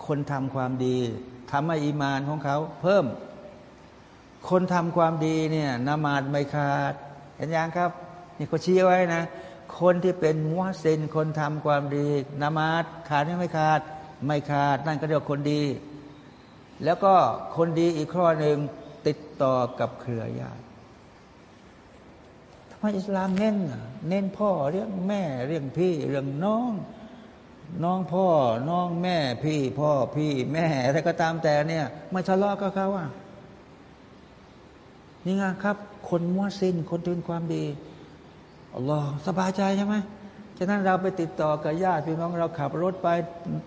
คนทำความดีทำให้อีมานของเขาเพิ่ม คนทำความดีเนี่ยนามาดไม่ขาดเห็นยังครับนี่เขาชี้ไว้นะ คนที่เป็นมุสลิมคนทำความดีนามาดขาดไม่ขาด ไม่ขาด นั่นก็เรียกคนดี แล้วก็คนดีอีกข้อหนึ่งติดต่อกับเครือญาติทำไมอิสลามเน้นเน้นพ่อเรื่องแม่เรื่องพี่เรื่องน้อง น้องพ่อน้องแม่พี่พ่อพี่แม่อะไรก็ตามแต่เนี่ยมาทะเลาะกับเขาอะ นี่ไงครับ คนมัวซินคนทุนความดีอัลลอฮ์สบายใจใช่ไหมฉะนั้นเราไปติดต่อกับญาติพี่น้องเราขับรถไป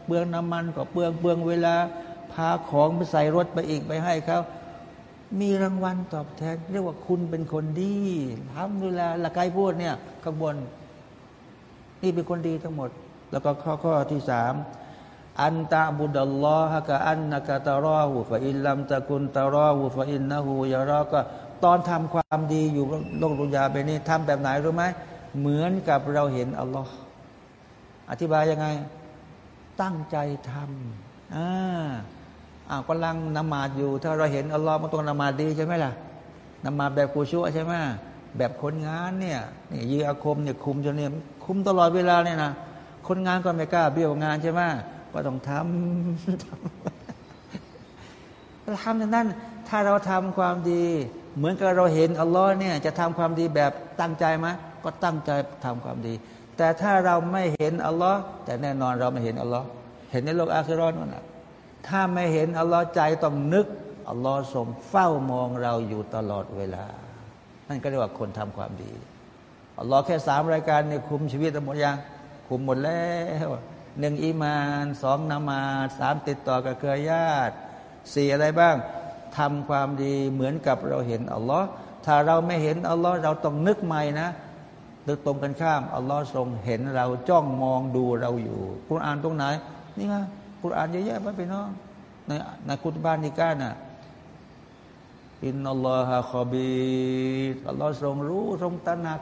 เปลืองน้ำมันก็เปลืองเปลืองเวลาพาของไปใส่รถไปอีกไปให้เขามีรางวัลตอบแทน เรียกว่าคุณเป็นคนดีทำดูแลละกายพูดเนี่ยข้างบน นี่เป็นคนดีทั้งหมด แล้วก็ข้อข้อที่สามอันตะบุดัลลอฮะกะอันนักะตารอหูฟะอินลัมตะกุนตารอหูฟะอินนะหูยารอก็ ตอนทำความดีอยู่โลกดุนยาไปนี้ทำแบบไหนรู้ไหมเหมือนกับเราเห็นอัลลอฮ์อธิบายยังไง ตั้งใจทำอ่าอ่ากำลังนมาดอยู่ ถ้าเราเห็นอัลลอฮ์มันต้องนมาดดีใช่ไหมล่ะนมาดแบบกูชั่วใช่ไหมแบบคนงานเนี่ยนี่ยีอาคมเนี่ยคุมจนเนี่ยคุมตลอดเวลาเนี่ยนะคนงานก็ไม่กล้าเบี้ยวงานใช่ไหมก็ต้องทำเราทำอย่างนั้น ถ้าเราทำความดี เหมือนกับเราเห็นอัลลอฮ์เนี่ยจะทำความดีแบบตั้งใจไหมก็ตั้งใจทำความดี แต่ถ้าเราไม่เห็นอัลลอฮ์แต่แน่นอนเราไม่เห็นอัลลอฮ์เห็นในโลกอาคิรอนนั่นแหะถ้าไม่เห็นอัลลอฮ์ใจต้องนึกอัลลอฮ์ทรงเฝ้ามองเราอยู่ตลอดเวลา นั่นก็เรียกว่าคนทำความดีอัลลอฮ์แค่สามรายการเนี่ยคุมชีวิตหมดยังคุมหมดแล้วหนึ่งอีมานสองนามาสามติดต่อกับเครือญาติสี่อะไรบ้าง ทำความดีเหมือนกับเราเห็นอัลลอฮ์ถ้าเราไม่เห็นอัลลอฮ์เราต้องนึกใหม่นะนึกตรงกันข้ามอัลลอฮ์ทรงเห็นเราจ้องมองดูเราอยู่คุรานตรงไหน นี่ไงคุรานเยอะแยะไปพี่น้องในในคุตบานนิก้าน่ะอินนัลลอฮะคอบีอัลลอฮ์ทรงรู้ทรงตระหนัก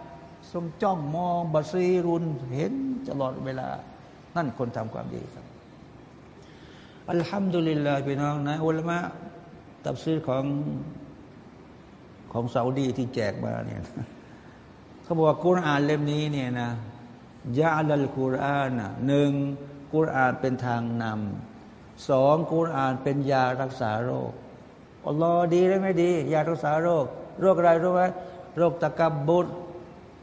ทรงจ้องมองบัซีรุนเห็นตลอดเวลา นั่นคนทำความดีครับอัลฮัมดุลิลลาห์พี่น้องนะอุลามะ ตับซื้อของของซาอุดีที่แจกมาเนี่ยเขาบอกว่ากุรอานเล่มนี้เนี่ยนะยาลัลกุรอานหนึ่งกุรอานเป็นทางนำสองกุรอานเป็นยารักษาโรคอัลลอฮ์ดีหรือไม่ดี ยารักษาโรค โรคอะไรรู้ไหมโรคตะกับบุตร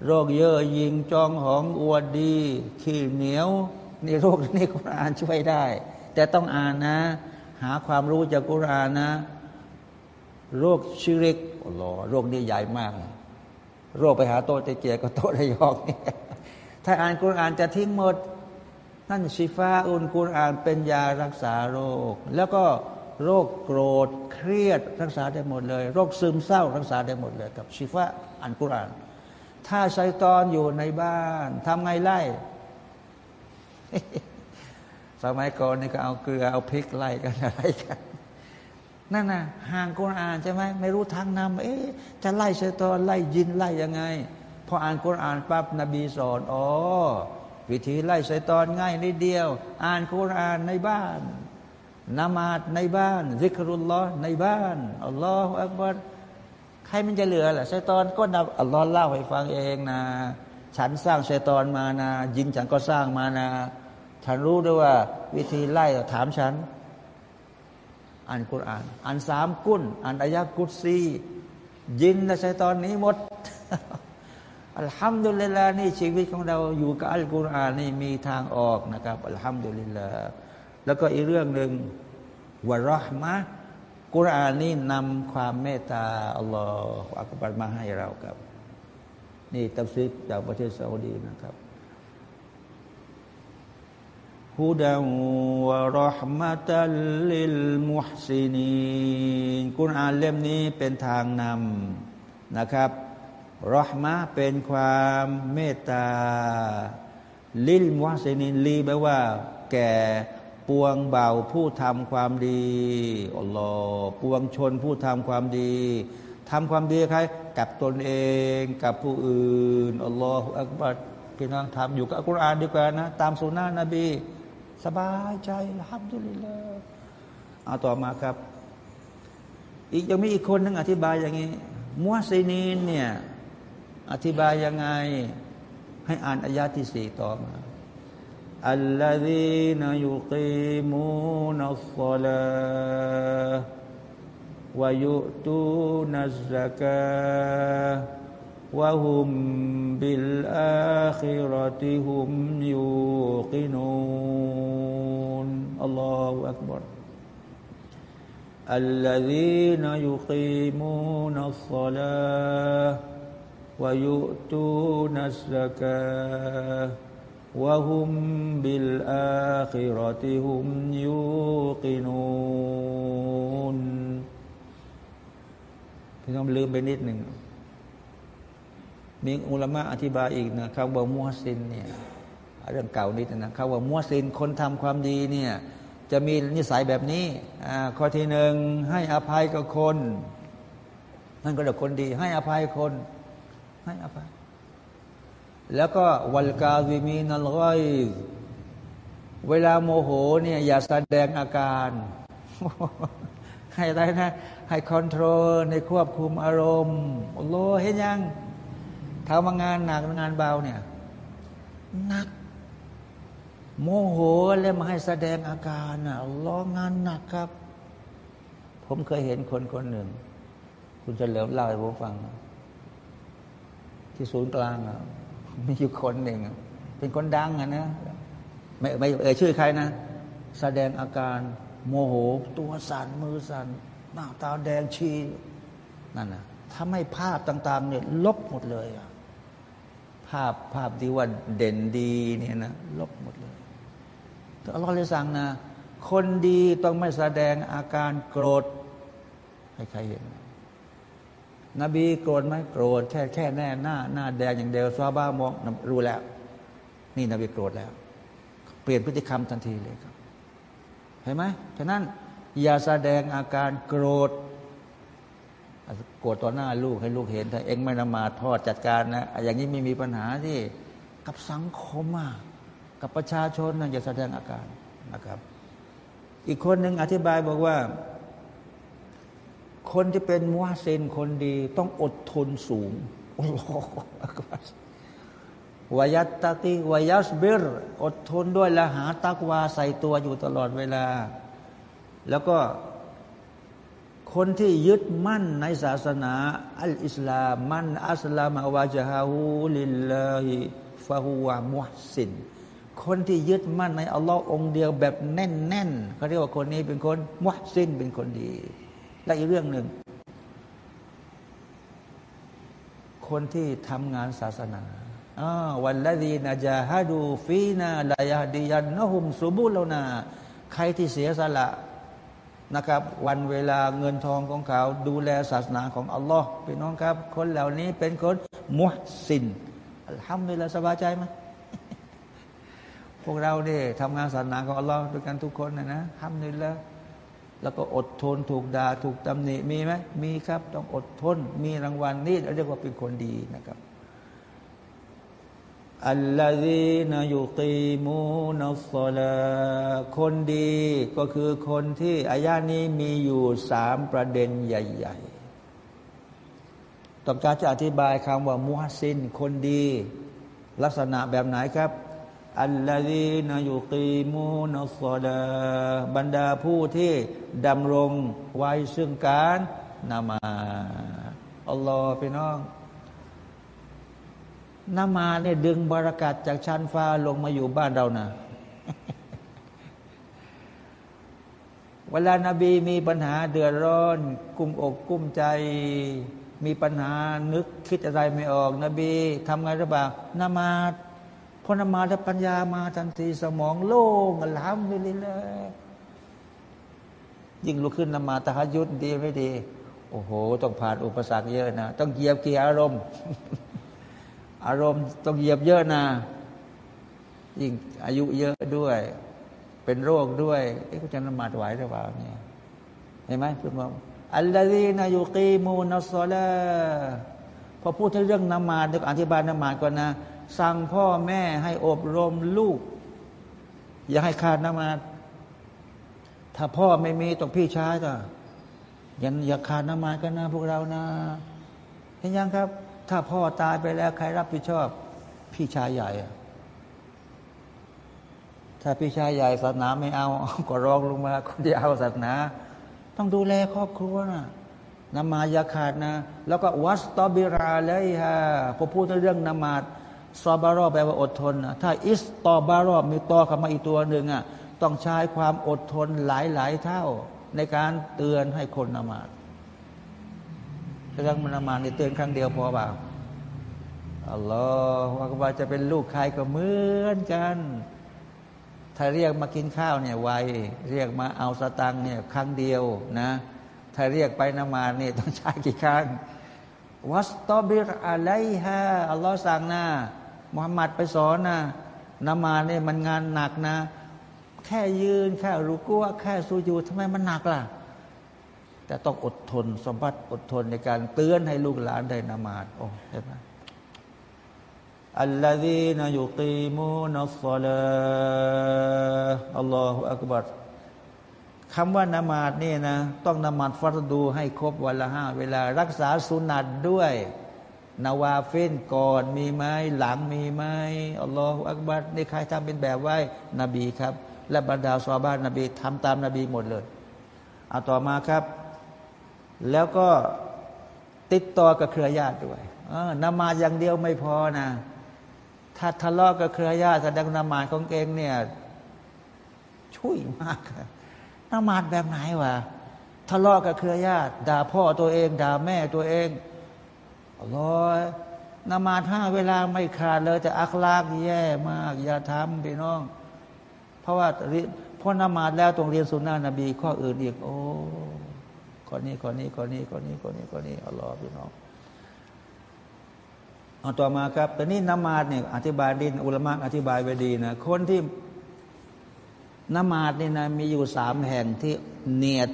โรคเยอะยิงจองหองอวดดี ขี้เหนียวนี่โรคนี่กุรอานช่วยได้ แต่ต้องอ่านนะ หาความรู้จากกุรอานนะ โรคชิริกโอัลลอฮ์โรคนี้ใหญ่มาก โรคไปหาโตเตเจก็โตระยองนี่ถ้าอ่านกุรอานจะทิ้งหมด นั่นชิฟาอุนกุรอานเป็นยารักษาโรค แล้วก็โรคโกรธเครียดรักษาได้หมดเลย โรคซึมเศร้ารักษาได้หมดเลย กับชิฟาอ่านกุรอาน ถ้าชัยตอนอยู่ในบ้านทำไงไล่สมัยก่อนนี่ก็เอาเกลือเอาพริกไล่กันอะไรกัน นั่นน่ะห่างกุรอานใช่ไหมไม่รู้ทางนำเอ๊ะจะไล่ชัยตอนไล่ยินไล่ยังไง พออ่านกุรอานปั๊บนบีสอนอ๋อวิธีไล่ชัยตอนง่ายนิดเดียว อ่านกุรอานในบ้านนามาดในบ้านซิกรุลลอฮ์ในบ้านอัลลอฮฺอักบัรใครมันจะเหลือล่ะชัยตอนก็นับอัลลอฮ์เล่าให้ฟังเองนะฉันสร้างชัยตอนมานะยินฉันก็สร้างมานะฉันรู้ด้วยว่า วิธีไล่ถามฉัน อ่านกุรอาน อ่านสามกุนอ่านอายะกุซียินและชัยตอนนี้หมดอัลฮัมดุลิลลาห์นี่ชีวิตของเราอยู่กับอัลกุรอานนี่มีทางออกนะครับอัลฮัมดุลิลลาห์แล้วก็อีกเรื่องหนึ่งورحمةกุรอานนี่นำความเมตตาالله أكبرมาให้เราครับ นี่تفسيرจากประเทศซาอุดีนะครับ هدى ورحمة للمحسنينกุรอานเล่มนี้เป็นทางนำนะครับرحمةเป็นความเมตตา ลิลมุฮซินีนลีแปลว่า แก่ปวงเบาผู้ทำความดีอัลลอฮ์ปวงชนผู้ทำความดีทำความดีใครกับตนเองกับผู้อื่นอัลลอฮฺอักบัดพี่น้องทำอยู่กับอัลกุรอานดีกว่านะ ตามสุนนะนบี สบายใจฮับดุลิลลาเอาต่อมาครับ อีกยังมีอีกคนนึงอธิบายอย่างนี้มัวซีนีนเนี่ยอธิบายยังไงให้อ่านอายาที่สี่ต่อมาอัลลอฮีนยุกีมูนัสซลาวยุตูนัสกา وهم بالآخرة هم يوقنون الله أكبر الذين يقيمون الصلاة ويؤتون الزكاة وهم بالآخرة هم يوقنون พี่น้องลืมไปนิดหนึ่ง มีอุลามะอธิบายอีกนะคำว่ามัวซินเนี่ยเรื่องเก่านิดนะคำว่ามัวซินคนทำความดีเนี่ยจะมีนิสัยแบบนี้ข้อที่หนึ่งให้อภัยกับคนนั่นก็เด็กคนดี ให้อภัยคน ให้อภัย แล้วก็วัลกาซิมีนัลไกเวลาโมโหเนี่ยอย่าแสดงอาการ ให้อะไรนะ ให้คอนโทรลในควบคุมอารมณ์โอ้โหเห็นยัง ทำมางานหนักงานเบาเนี่ยหนัก โมโหแล้วมาให้แสดงอาการอะล้องานหนักครับ ผมเคยเห็นคนคนหนึ่ง คุณจะเลิมเล่าให้ผมฟัง ที่ศูนย์กลางอะมีอยู่คนหนึ่งเป็นคนดังอะนะไม่ไม่เอ่ยชื่อใครนะ แสดงอาการโมโห ตัวสั่นมือสั่นหน้าตาแดงชีนั่นนะถ้าไม่ภาพต่าง ๆ เนี่ยลบหมดเลยอะ ภาพภาพที่ว่าเด่นดีเนี่ยนะลบหมดเลยแต่อัลลอฮ์เลยสั่งนะ คนดีต้องไม่แสดงอาการโกรธให้ใครเห็น นบีโกรธไหมโกรธแค่แค่แน่หน้า หน้าแดงอย่างเดียวซาบ้ามองรู้แล้ว นี่นบีโกรธแล้ว เปลี่ยนพฤติกรรมทันทีเลยครับ เห็นไหมฉะนั้นอย่าแสดงอาการโกรธ โกรธต่อหน้าลูกให้ลูกเห็นถ้าเองไม่นมาทอดจัดการนะ อย่างนี้ไม่มีปัญหาที่กับสังคมอะกับประชาชนนะอย่าแสดงอาการนะครับ อีกคนหนึ่งอธิบายบอกว่า คนที่เป็นมุฮัซินคนดี ต้องอดทนสูงอัลลอฮฺวายัตตะกิวายัสเบิรอดทนด้วยและหาตักวาใส่ตัวอยู่ตลอดเวลา แล้วก็ คนที่ยึดมั่นในศาสนา อัลอิสลามมัน อัสลามาวาจฮาฮูลิลลาฮิฟาฮูวามุฮสิน คนที่ยึดมั่นในอัลลอฮ์องเดียวแบบแน่นๆเขาเรียกว่าคนนี้เป็นคนมุฮสินเป็นคนดี และอีกเรื่องหนึ่ง คนที่ทำงานศาสนาวันละดีนาจาฮาดูฟีนาลายาดียันนะฮุมสุบุลนา ใครที่เสียสละ นะครับ วันเวลาเงินทองของเขา ดูแลศาสนาของอัลลอฮ์พี่น้องครับ คนเหล่านี้เป็นคนมุฮสินทำเวลาสบายใจไหมพวกเราเนี่ยทำงานศาสนาของอัลลอฮ์ด้วยกันทุกคนนะนะทำนี่แล้วแล้วก็อดทนถูกด่าถูกตำหนิมีไหมมีครับ ต้องอดทน มีรางวัลนี่เรียกว่าเป็นคนดีนะครับ อัลลอฮีนยุกีมูนัสลาคนดีก็คือคนที่อายานี้มีอยู่สามประเด็นใหญ่ ๆ ต้องการจะอธิบายคำว่ามุฮัสซิน คนดี ลักษณะแบบไหนครับ อัลลอฮีนยุกีมูนัสลาบรรดาผู้ที่ดำรงไว้ซึ่งการนามาอัลลอฮ์พี่น้อง นมาเนี่ยดึงบรากัดจากชั้นฟ้าลงมาอยู่บ้านเรานะเวลานาบีมีปัญหาเดือดร้อน กุ้มอกกุ้มใจ มีปัญหานึกคิดอะไรไม่ออก นบีทำไงหรือเปล่านมาพอนมาถ้าปัญญามาทันทีสมองโล่งอัลฮัมดุลิลละยิ่งลุกขึ้นนมาตะฮัยุดดีไม่ดี โอ้โห ต้องผ่านอุปสรรคเยอะนะ ต้องเกียบเกียอารมณ์ อารมณ์ต้องเหยียบเยอะนะยิ่งอายุเยอะด้วย เป็นโรคด้วยเอ๊ะจะนมาดไหวหรือเปล่าเนี่ยเห็นไหมพูดว่าอัลลอฮีนายุกีมูนัสลาพอพูดถึงเรื่องนมาดอธิบายนมาดก่อนนะ สั่งพ่อแม่ให้อบรมลูก อย่าให้ขาดนมาดถ้าพ่อไม่มีต้องพี่ชายก็ยันอย่าขาดนมาดกันนะพวกเรานะเห็นยังครับ ถ้าพ่อตายไปแล้วใครรับผิดชอบ พี่ชายใหญ่ ถ้าพี่ชายใหญ่ศาสนาไม่เอา ก็ร้องลงมาคนที่เอาศาสนา ต้องดูแลครอบครัวนะนมายาขาดนะ แล้วก็วัสตอบิราเลยฮะพอพูดในเรื่องนมาดซอบารอแปลว่าอดทนนะถ้าอิสตอบารอมีตอเข้ามาอีกตัวหนึ่งอะต้องใช้ความอดทนหลายหลายเท่า ในการเตือนให้คนนมาด เรื่องมันมาในเตือนครั้งเดียวพอเปล่าอัลลอฮฺว่าจะเป็นลูกใครก็เหมือนกัน ถ้าเรียกมากินข้าวเนี่ยไวเรียกมาเอาสตังเนี่ยครั้งเดียวนะ ถ้าเรียกไปนมาเนี่ยต้องใช้กี่ครั้งวัสตอบิรอะไรฮะอัลลอฮ์สั่งนะมุฮัมมัดไปสอนนะนมาเนี่ยมันงานหนักนะ แค่ยืนแค่รุกัวแค่สูญูทำไมมันหนักล่ะ แต่ต้องอดทนสมบัติอดทนในการเตือนให้ลูกหลานได้นมาดโอ้เห็นไหมอัลลอฮีนยุกีมูนัสลาอัลลอฮฺอักบัรคำว่านามาดนี่นะ ต้องนามาดฟัรดูให้ครบวันละห้าเวลา รักษาสุนัตด้วยนาวาฟินก่อนมีไหมหลังมีไหมอัลลอฮฺอักบัรนี่ใครทำเป็นแบบไว้นบีครับ และบรรดาสวาบานนบีทำตามนบีหมดเลยเอาต่อมาครับ แล้วก็ติดต่อกับเครือญาติด้วยนมาอย่างเดียวไม่พอนะ ถ้าทะเลาะกับเครือญาติแสดงนมาของเองเนี่ยช่วยมากนมาแบบไหนวะทะเลาะกับเครือญาติด่าพ่อตัวเอง ด่าแม่ตัวเองอัลลอฮ์นมาห้าเวลาไม่ขาดเลยแต่อัคลากแย่มาก อย่าทำพี่น้อง เพราะว่าพอนมาแล้วต้องเรียนสุนนะนบีข้ออื่นอีก โอ้ ข้อนี้ข้อนี้ข้อนี้ข้อนี้ข้อนี้ข้อนี้อัลลอฮ์พี่น้องเอาต่อมาครับแต่นี่นมาดเนี่ยอธิบายดินอุลมะอธิบายไว้ดีนะคนที่นมาดนี่นะมีอยู่สามแห่งที่เนียด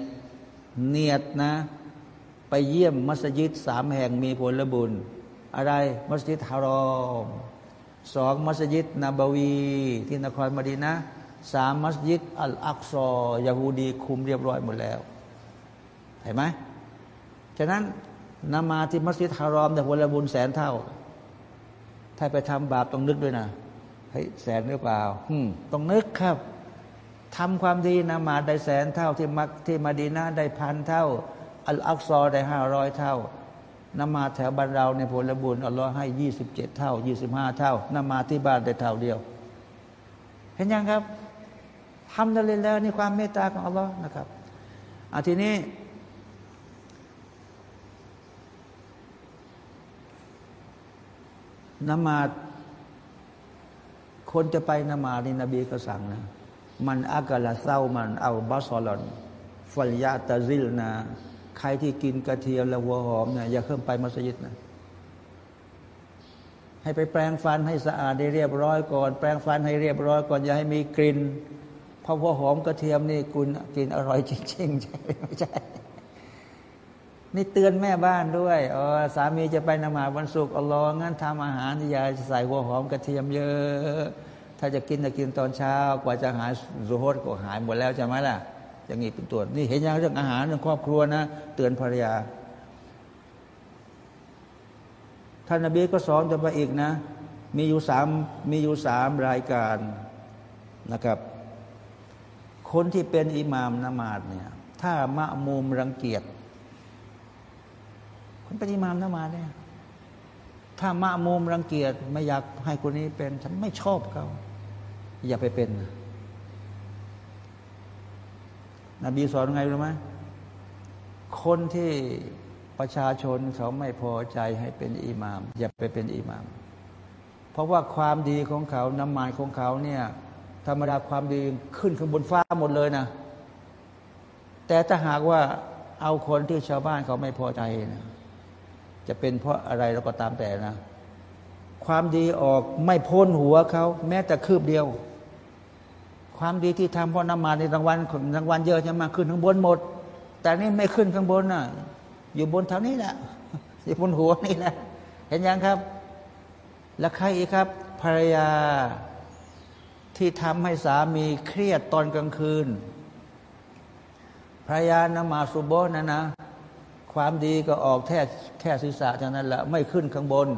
เนียดนะ ไปเยี่ยมมัสยิดสามแห่งมีผลบุญ อะไรมัสยิดฮารอมสองมัสยิดนาบวี ที่นครมดีนะสามมัสยิดอัลอักซอยาฮูดีคุมเรียบร้อยหมดแล้ว เห็นไหมฉะนั้นนมาที่มัสยิดฮารอมแต่ผลบุญแสนเท่า ถ้าไปทำบาปต้องนึกด้วยนะเฮ้ยแสนหรือเปล่าต้องนึกครับทำความดีนมาได้แสนเท่าที่มักที่มาดีนาได้พันเท่า อัลอักซอได้ห้าร้อยเท่านมาแถวบ้านเราในผลบุญอัลลอฮ์ให้ยี่สิบเจ็ดเท่ายี่สิบห้าเท่านมาที่บ้านได้เท่าเดียว เห็นยังครับทำได้เลยแล้วนี่ความเมตตาของอัลลอฮ์นะครับอาทีนี้ นมาคนจะไปนมานี่นบีก็สั่งนะ มันอากาลาเศร้ามันเอาบาสอลอนฟัลยาตาซิลนะ ใครที่กินกระเทียมและหัวหอมเนี่ยอย่าเพิ่มไปมัสยิดนะ ให้ไปแปรงฟันให้สะอาดได้เรียบร้อยก่อน แปรงฟันให้เรียบร้อยก่อน อย่าให้มีกลิ่นเพราะหัวหอมกระเทียมนี่คุณกินอร่อยจริงๆใช่ไม่ใช่ นี่เตือนแม่บ้านด้วยอ๋อสามีจะไปนมาวันศุกร์อัลลอฮ์งั้นทำอาหารอย่าใส่หัวหอมกระเทียมเยอะ ถ้าจะกินจะกินตอนเช้า กว่าจะหายสุโฮดก็หายหมดแล้วใช่ไหมล่ะ อย่างนี้เป็นตัวนี่เห็นอย่างเรื่องอาหารเรื่องครอบครัวนะ เตือนภรรยา ท่านนบีก็สอนจะไปอีกนะ มีอยู่สามมีอยู่สามรายการนะครับ คนที่เป็นอิหมามนมาดเนี่ย ถ้ามะมุมรังเกียจ ป็นอิมามนมาเนี่ยถ้ามะมุมรังเกียจไม่อยากให้คนนี้เป็น ฉันไม่ชอบเขาอย่าไปเป็น นบีสอนไงรู้ไหมคนที่ประชาชนเขาไม่พอใจให้เป็นอิหมาม อย่าไปเป็นอิหมาม เพราะว่าความดีของเขาน้ำมันของเขาเนี่ยธรรมดาความดีขึ้นข้างบนฟ้าหมดเลยนะ แต่ถ้าหากว่าเอาคนที่ชาวบ้านเขาไม่พอใจนะ จะเป็นเพราะอะไรเราก็ตามแต่นะ ความดีออกไม่พ้นหัวเขา แม้แต่คืบเดียว ความดีที่ทำเพราะน้ำมาในรางวัลรางวัลเยอะจะมาขึ้นข้างบนหมด แต่นี่ไม่ขึ้นข้างบนน่ะ อยู่บนเท่านี้แหละอยู่บนหัวนี่แหละเห็นยังครับ แล้วใครอีกครับ ภรรยาที่ทำให้สามีเครียดตอนกลางคืนภรรยานมาสุโบนะนะ ความดีก็ออกแค่แค่ศีรษะเท่านั้นแหละไม่ขึ้นข้างบน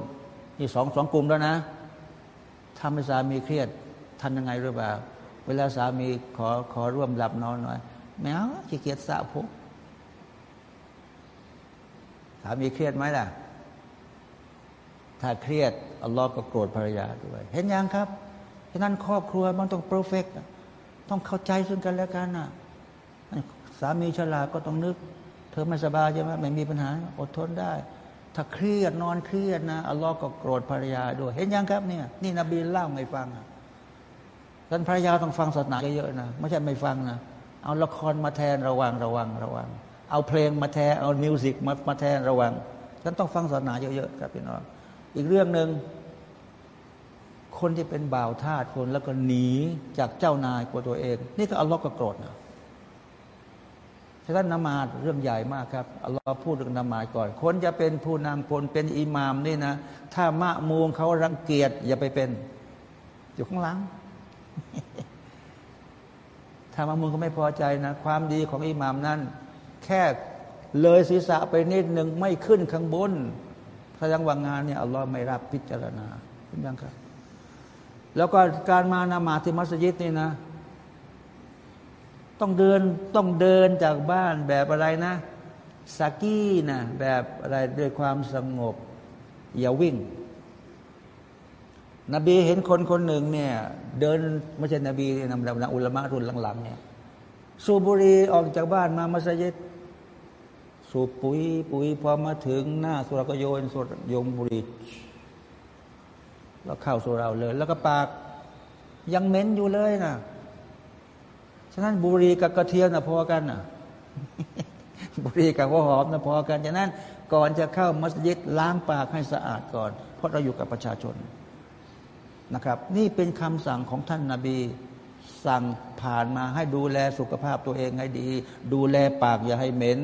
นี่สองสองกลุ่มแล้วนะทำให้สามีเครียดทันยังไงหรือเปล่า เวลาสามีขอขอร่วมหลับนอนหน่อยแมวขี้เกียจสระผมสามีเครียดไหมล่ะ ถ้าเครียดอัลลอฮ์ก็โกรธภรรยาด้วย เห็นยังครับฉะนั้นครอบครัวมันต้องเพอร์เฟกต์ต้องเข้าใจซึ่งกันและกันนะสามีฉลาดก็ต้องนึก เธอไม่สบายใช่ไหมไม่มีปัญหา อดทนได้ ถ้าเครียดนอนเครียดนะอัลลอฮ์ก็โกรธภรรยาด้วย เห็นยังครับเนี่ยนี่นบีเล่าให้ฟังอะท่านภรรยาต้องฟังศาสนาเยอะๆนะไม่ใช่ไม่ฟังนะเอาละครมาแทนระวังระวังระวัง เอาเพลงมาแทนเอามิวสิกมามาแทนระวังท่านต้องฟังศาสนาเยอะๆครับพี่น้องอีกเรื่องหนึ่งคนที่เป็นบ่าวทาสคนแล้วก็หนีจากเจ้านายกว่าตัวเอง นี่ก็อัลลอฮ์ก็โกรธนะ ฉะนั้นนมาดเรื่องใหญ่มากครับอัลลอฮ์พูดเรื่องนมาดก่อน คนจะเป็นผู้นำคนเป็นอิหมามนี่นะ ถ้ามะมูงเขารังเกียจอย่าไปเป็น อยู่ข้างหลัง ถ้ามามุนก็ไม่พอใจนะ ความดีของอิหมามนั้น แค่เลยศีรษะไปนิดหนึ่งไม่ขึ้นข้างบนแสดงว่างงานเนี่ยอัลลอฮ์ไม่รับพิจารณาเป็นยังครับ แล้วก็การมานามาที่มัสยิดนี่นะ ต้องเดินต้องเดินจากบ้านแบบอะไรนะสกี้นะแบบอะไรด้วยความสงบ อย่าวิ่ง นบีเห็นคนคนหนึ่งเนี่ย เดินไม่ใช่นบีนำนำอุลามะรุ่นหลังๆเนี่ยสูบบุหรีออกจากบ้านมามัสยิดสูบปุ๋ยปุ๋ยพอมาถึงหน้าสุรกโยนสุรยมบุรีแล้วเข้าสู่เราเลย แล้วก็ปากยังเหม็นอยู่เลยน่ะ ฉะนั้นบุหรีกับกระเทียมนะพอกันนะบุหรีกับหัวหอมนะพอกันฉะนั้นก่อนจะเข้ามัสยิดล้างปากให้สะอาดก่อน เพราะเราอยู่กับประชาชนนะครับ นี่เป็นคำสั่งของท่านนาบี สั่งผ่านมาให้ดูแลสุขภาพตัวเองให้ดี ดูแลปากอย่าให้เหม็น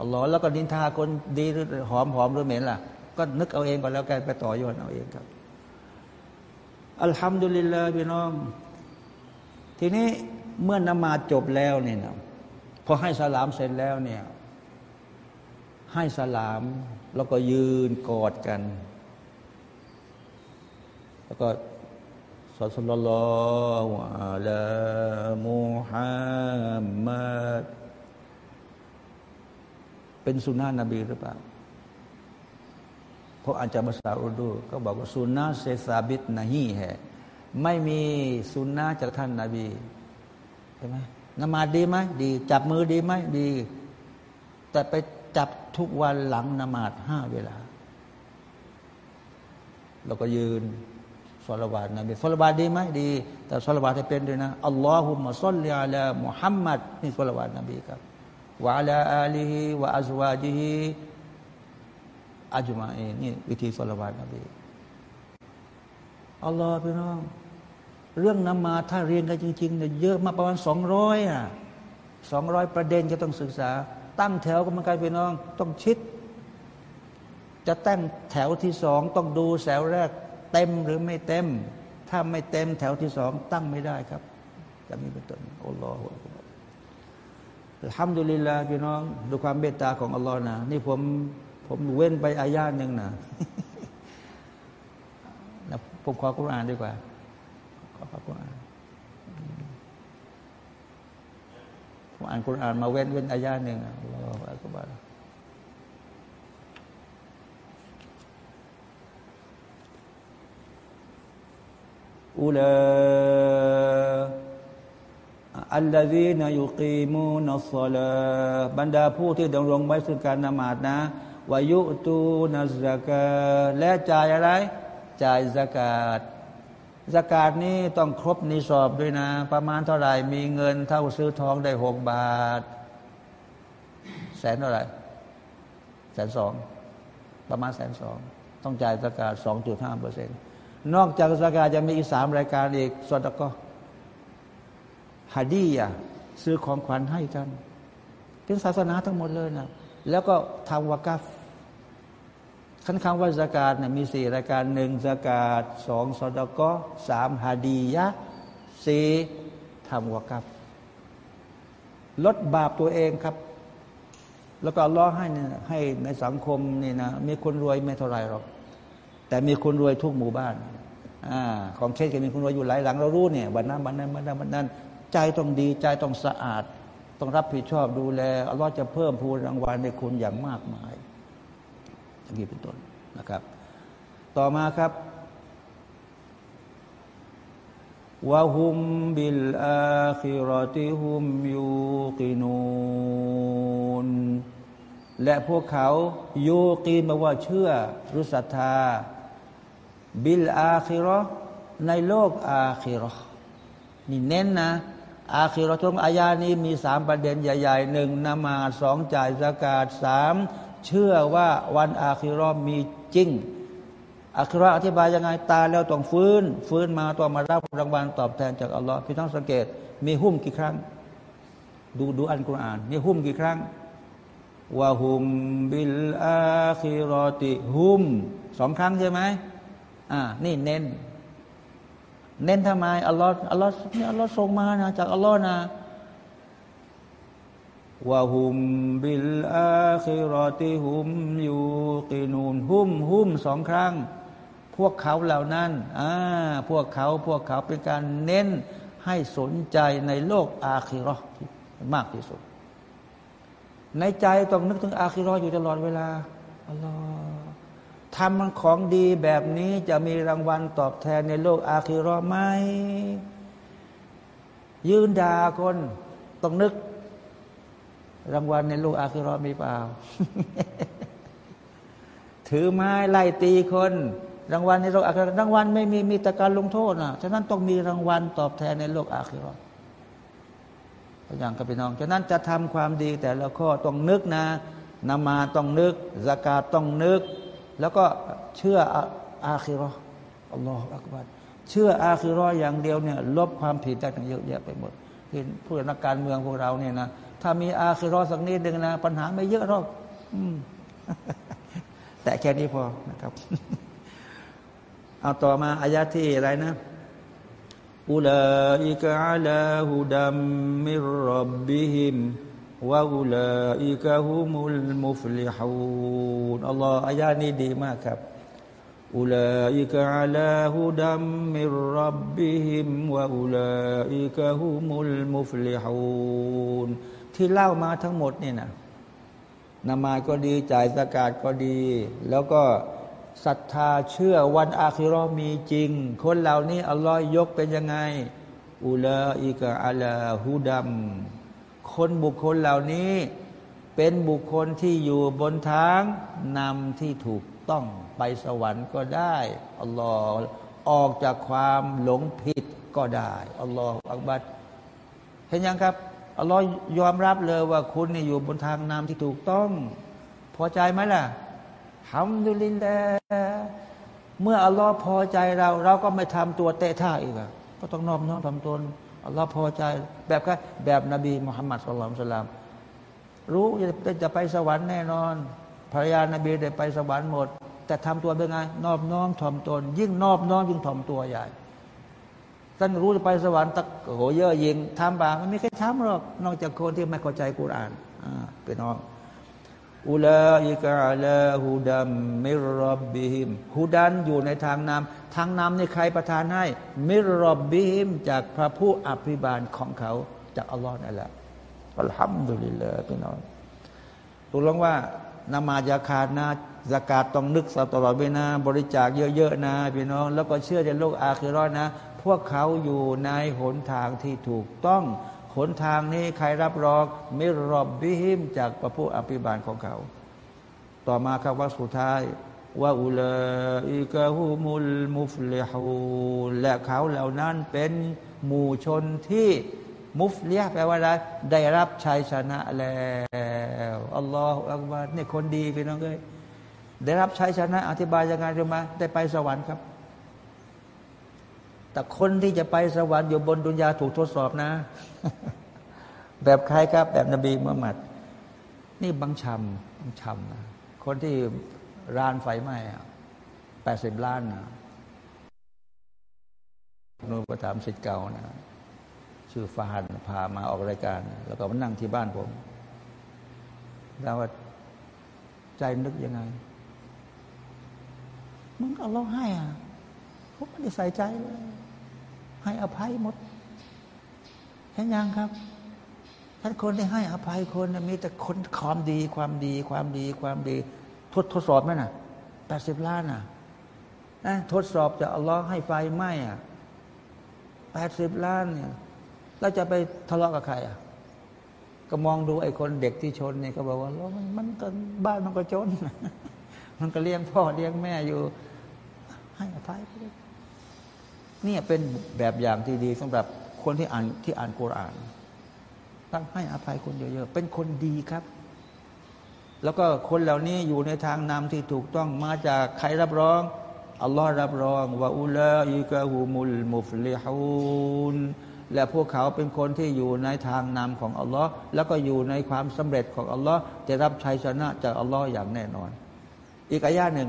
อัลลอฮ์แล้วก็นินทาคนดีหรือหอมหอมหรือเหม็นล่ะ ก็นึกเอาเองก็แล้วกันไปต่อยอดเอาเองครับอัลฮัมดุลิลลาห์พี่น้อง ทีนี้ เมื่อนมาจบแล้วเนี่ยนะพอให้สลามเสร็จแล้วเนี่ย ให้สลามแล้วก็ยืนกอดกัน แล้วก็สัลลัลลอฮุอะลามุฮัมมัดเป็นสุนนะนบีหรือเปล่าเพราะอาจารย์ภาษาอุดูก็บอกว่าสุนนะเซซาบิตนะฮีแฮไม่มีสุนนะจากท่านนาบี ใช่ไหมนมาดีไหมดี จับมือดีไหมดี แต่ไปจับทุกวันหลังนมาดห้าเวลาเราก็ยืนสลบาตนบีสลบาตดีไหมดี แต่สลบาตให้เป็นด้วยนะอัลลอฮุมะซัลลิอัลามุฮัมมัดนี่สลบาตนบีครับวะลาอาลีฮิวะอัซวาจิฮิอัจมาเอนี่วิธีสลบาตนบีอัลลอฮ์พี่น้อง เรื่องนมาถ้าเรียนกันจริงๆเนี่ยเยอะมาประมาณสองร้อยอะสองร้อยประเด็นจะต้องศึกษา ตั้งแถวกันมันกลายเป็นน้องต้องชิด จะตั้งแถวที่สองต้องดูแถวแรกเต็มหรือไม่เต็ม ถ้าไม่เต็มแถวที่สองตั้งไม่ได้ครับจะมีเป็นต้นอัลลอฮฺทำดุลิลลาพี่น้องดูความเมตตาของอัลลอฮ์นะนี่ผมผมเว้นไปอายาหนึ่งนะนะผมขอกุรอานดีกว่า ขอขอกุรอานผมอ่านกุรอานมาเว้นเว้นอายาหนึ่งอัลลอฮฺอัลลอฮฺอุลาอัลลอฮีนายุกีมูนัสลาบรรดาผู้ที่ดำรงไว้ซึ่งการนมาดนะวายุตูนัสกาและจ่ายอะไร จ่ายสกาด สกาดนี้ต้องครบนิสอบด้วยนะ ประมาณเท่าไหร่มีเงินเท่าซื้อทองได้หกบาท แสนเท่าไหร่แสนสองประมาณแสนสองต้องจ่ายสกาดสองจุดห้าเปอร์เซ็นต์นอกจากสกาจะมีอีกสามรายการอีกสดก็ฮัดียะซื้อของขวัญให้กัน เป็นศาสนาทั้งหมดเลยนะแล้วก็ทำวากัฟ ขั้นคำว่าสกาดเนี่ยมีสี่รายการหนึ่งสกาดสองสดกสามฮาดียะสี่ทำวากัฟลดบาปตัวเองครับ แล้วก็ล้อให้ให้ในสังคมนี่นะมีคนรวยไม่เท่าไรหรอก แต่มีคนรวยทุกหมู่บ้านอของเช่นกันมีคนรวยอยู่หลายหลังเรารู้เนี่ยวันนั้นวันนั้นวันนั้นวันนั้น ใจต้องดีใจต้องสะอาด ต้องรับผิดชอบดูแลอัลลอฮ์จะเพิ่มพูนรางวัลในคุณอย่างมากมาย อย่างนี้เป็นต้นนะครับ ต่อมาครับวะฮุมบิลอาคิรติฮุมยูกินูนและพวกเขายูกีนมาว่าเชื่อรุศรัทธา บิลอาคิรอในโลกอาคิรอนี่เน้นนะอาคิรอตรงอายานี้มีสามประเด็นใหญ่ๆหนึ่งนมาสองจ่ายสกาดสาม เชื่อว่าวันอาคิรอมีจริงอาคิรออธิบายยังไงตายแล้วต้องฟื้น ฟื้นมาต้องมารับรางวัลตอบแทนจากอัลลอฮ์พี่ต้องสังเกต มีหุ้มกี่ครั้ง ดูดูอันกุรอาน มีหุ้มกี่ครั้งวะฮุมบิลอาคิรอติฮุมสองครั้งใช่ไหมอ่า นี่เน้น เน้นทำไมอัลลอฮ์อัลลอฮ์นี่อัลลอฮ์ส่งมานะจากอัลลอฮ์นะ วะฮุมบิลอาคิรอติฮุมยูกินูนฮุมฮุมสองครั้ง พวกเขาเหล่านั้นอ่าพวกเขาพวกเขาเป็นการเน้นให้สนใจในโลกอาคิรอมากที่สุด ในใจต้องนึกถึงอาคิรออยู่ตลอดเวลาอัลลอฮ์ทำของดีแบบนี้จะมีรางวัลตอบแทนในโลกอาคิรอไหมยืนด่าคนต้องนึก รางวัลในโลกอาคิรอมีเปล่า ถือไม้ไล่ตีคน รางวัลในโลกอาคิรอรางวัลไม่มีมีแต่การลงโทษนะฉะนั้นต้องมีรางวัลตอบแทนในโลกอาคิรออย่างกับพี่น้อง ฉะนั้นจะทำความดีแต่ละข้อต้องนึกนะนามาต้องนึกสกาต้องนึก แล้วก็เชื่ออาคิรออัลลอฮฺอักบัรเชื่ออาคิรออย่างเดียวเนี่ยลบความผิดได้ทั้งเยอะแยะไปหมดเห็นผู้นักการเมืองพวกเราเนี่ยนะ ถ้ามีอาคิรอสักนิดหนึ่งนะ ปัญหาไม่เยอะหรอกแต่แค่นี้พอนะครับ เอาต่อมาآية ที่อะไรนะأولئك على هدى من ربهم وأولئك هم المفلحونอัลลอฮ์آية นี้ดีมากครับأولئك على هدى من ربهم وأولئك هم المفلحون ที่เล่ามาทั้งหมดนี่นะนมาก็ดีจ่ายสกาดก็ดี แล้วก็ศรัทธาเชื่อวันอาคิรอมีจริง คนเหล่านี้อัลลอฮ์ยกเป็นยังไง อุลาอิกะอัลาฮูดัมคนบุคคลเหล่านี้เป็นบุคคลที่อยู่บนทางนำที่ถูกต้องไปสวรรค์ก็ได้อัลลอฮ์ออกจากความหลงผิดก็ได้อัลลอฮ์อักบัดเห็นยังครับ อัลลอฮ์ยอมรับเลยว่าคุณเนี่ยอยู่บนทางนำที่ถูกต้อง พอใจไหมล่ะฮัมดุลิลลาเมื่ออัลลอฮ์พอใจเรา เราก็ไม่ทำตัวเตะท่าอีกอะก็ต้องนอบน้อมทำตนอัลลอฮ์พอใจ แบบก็แบบนบีมุฮัมมัดสุลลัลสลามรู้จะจะไปสวรรค์แน่นอนภรรยานบีได้ไปสวรรค์หมด แต่ทำตัวเป็นไง นอบน้อมถ่อมตน ยิ่งนอบน้อมยิ่งถ่อมตัวใหญ่ ท่านรู้จะไปสวรรค์ตะโหเยอะยิงทำบาปมันไม่เคยทำหรอก นอกจากคนที่ไม่เข้าใจกุรานอ่าเป็นน้องอุลาอิกะลาฮูดัมมิรับบิฮิมฮูดันอยู่ในทางนำทางนำนี่ใครประทานให้ มิรับบิฮิมจากพระผู้อภิบาลของเขาจากอัลลอฮ์นั่นแหละอัลฮัมดุลิลลาห์พี่น้องถูกลงว่านามาจะขาดนะสกาดต้องนึกตลอดเวลาบริจาคเยอะๆนะพี่น้อง แล้วก็เชื่อในโลกอาคิรอดนะ พวกเขาอยู่ในหนทางที่ถูกต้อง หนทางนี้ใครรับรองมิรอบบิฮิมจากพระผู้อภิบาลของเขา ต่อมาครับว่าสุดท้ายว่าอุลอิกะฮุมุลมุฟลิฮูและเขาเหล่านั้นเป็นหมู่ชนที่มุฟเลียแปลว่าอะไรได้รับชัยชนะแล้วอัลลอฮฺอักบารนี่คนดีพี่น้องเอ้ยได้รับชัยชนะ อธิบายยังไงรู้ไหมได้ไปสวรรค์ครับ แต่คนที่จะไปสวรรค์อยู่บนดุนยาถูกทดสอบนะ แบบใครครับ แบบนบีมุฮัมมัด นี่บังชำบังชำนะคนที่รานไฟไหม้แปดสิบล้านนะนูประถามสิทธิ์เก่านะชื่อฟาฮันพามาออกรายการ แล้วก็มานั่งที่บ้านผมแล้วว่าใจนึกยังไง มึงก็ร้องไห้อะผมไม่ได้ใส่ใจเลย ให้อภัยหมด เห็นยังครับท่านคนที่ให้อภัยคนมีแต่คนความดีความดีความดีความดี ทดทดสอบไหมน่ะแปดสิบล้านน่ะนะทดสอบจะอัลลอฮ์ให้ไฟไหมอะแปดสิบล้านเนี่ยเราจะไปทะเลาะกับใครอะ ก็มองดูไอ้คนเด็กที่ชนเนี่ยก็บอกว่ามันมันก็บ้านมันก็จน มันก็เลี้ยงพ่อเลี้ยงแม่อยู่ ให้อภัยไปเลย นี่เป็นแบบอย่างที่ดีสำหรับคนที่อ่านที่อ่านกุรอานต้องให้อภัยคนเยอะๆเป็นคนดีครับ แล้วก็คนเหล่านี้อยู่ในทางนำที่ถูกต้องมาจากใครรับรองอัลลอฮ์รับรองว่าอุลาอิกะฮูมุลมุฟลิฮูนและพวกเขาเป็นคนที่อยู่ในทางนำของอัลลอฮ์แล้วก็อยู่ในความสำเร็จของอัลลอฮ์จะรับชัยชนะจากอัลลอฮ์อย่างแน่นอน อีกอายาหนึ่ง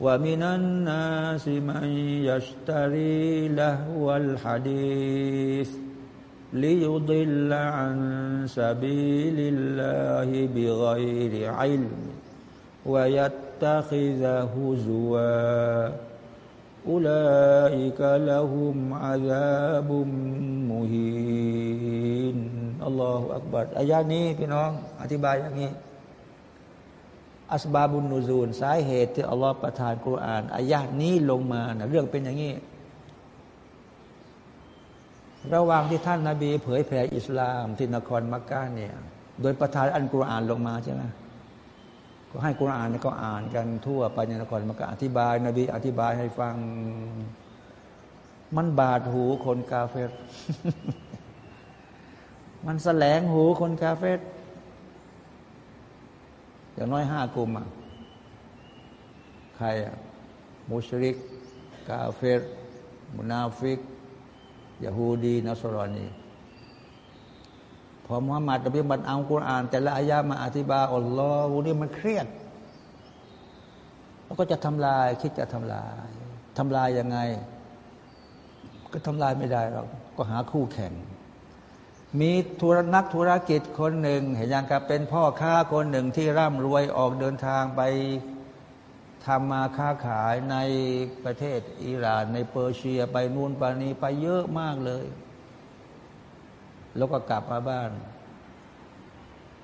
ومن الناس من يشتري لهو الحديث ليضل عن سبيل الله بغير علم ويتخذ هزوا أولئك لهم عذاب مهين الله أكبر อายานี้พี่น้อง อธิบายอย่างนี้ อัสบาบุนนูซูล สาเหตุที่อัลลอฮฺประทานกุรอานอายานี้ลงมานะเรื่องเป็นอย่างนี้ ระหว่างที่ท่านนาบี เผยแผ่อิสลามที่นครมักกะเนี่ย โดยประทานอันกุรอานลงมาใช่ไหมก็ให้กุรอานก็อ่านกันทั่วไปในนครมักกะอธิบายนบี อธิบายให้ฟัง มันบาดหูคนกาเฟตมันแสลงหูคนกาเฟต อย่างน้อยห้ากลุ่มอะใครอะมุชริก กาเฟตมุนาฟิกยาฮูดีนัสรอนีพอมุฮัมมัดนบีบันเอากุรอาน แต่ละอายามาอธิบายอัลลอฮ์นี่มันเครียด แล้วก็จะทำลาย คิดจะทำลายทำลายยังไง ก็ทำลายไม่ได้เราก็หาคู่แข่ง มีธุรนักธุรกิจคนหนึ่ง เห็นยังกับเป็นพ่อค้าคนหนึ่งที่ร่ำรวยออกเดินทางไปทำมาค้าขายในประเทศอิหร่าน ในเปอร์เซียไปนู่นไปนี้ไปเยอะมากเลย แล้วก็กลับมาบ้าน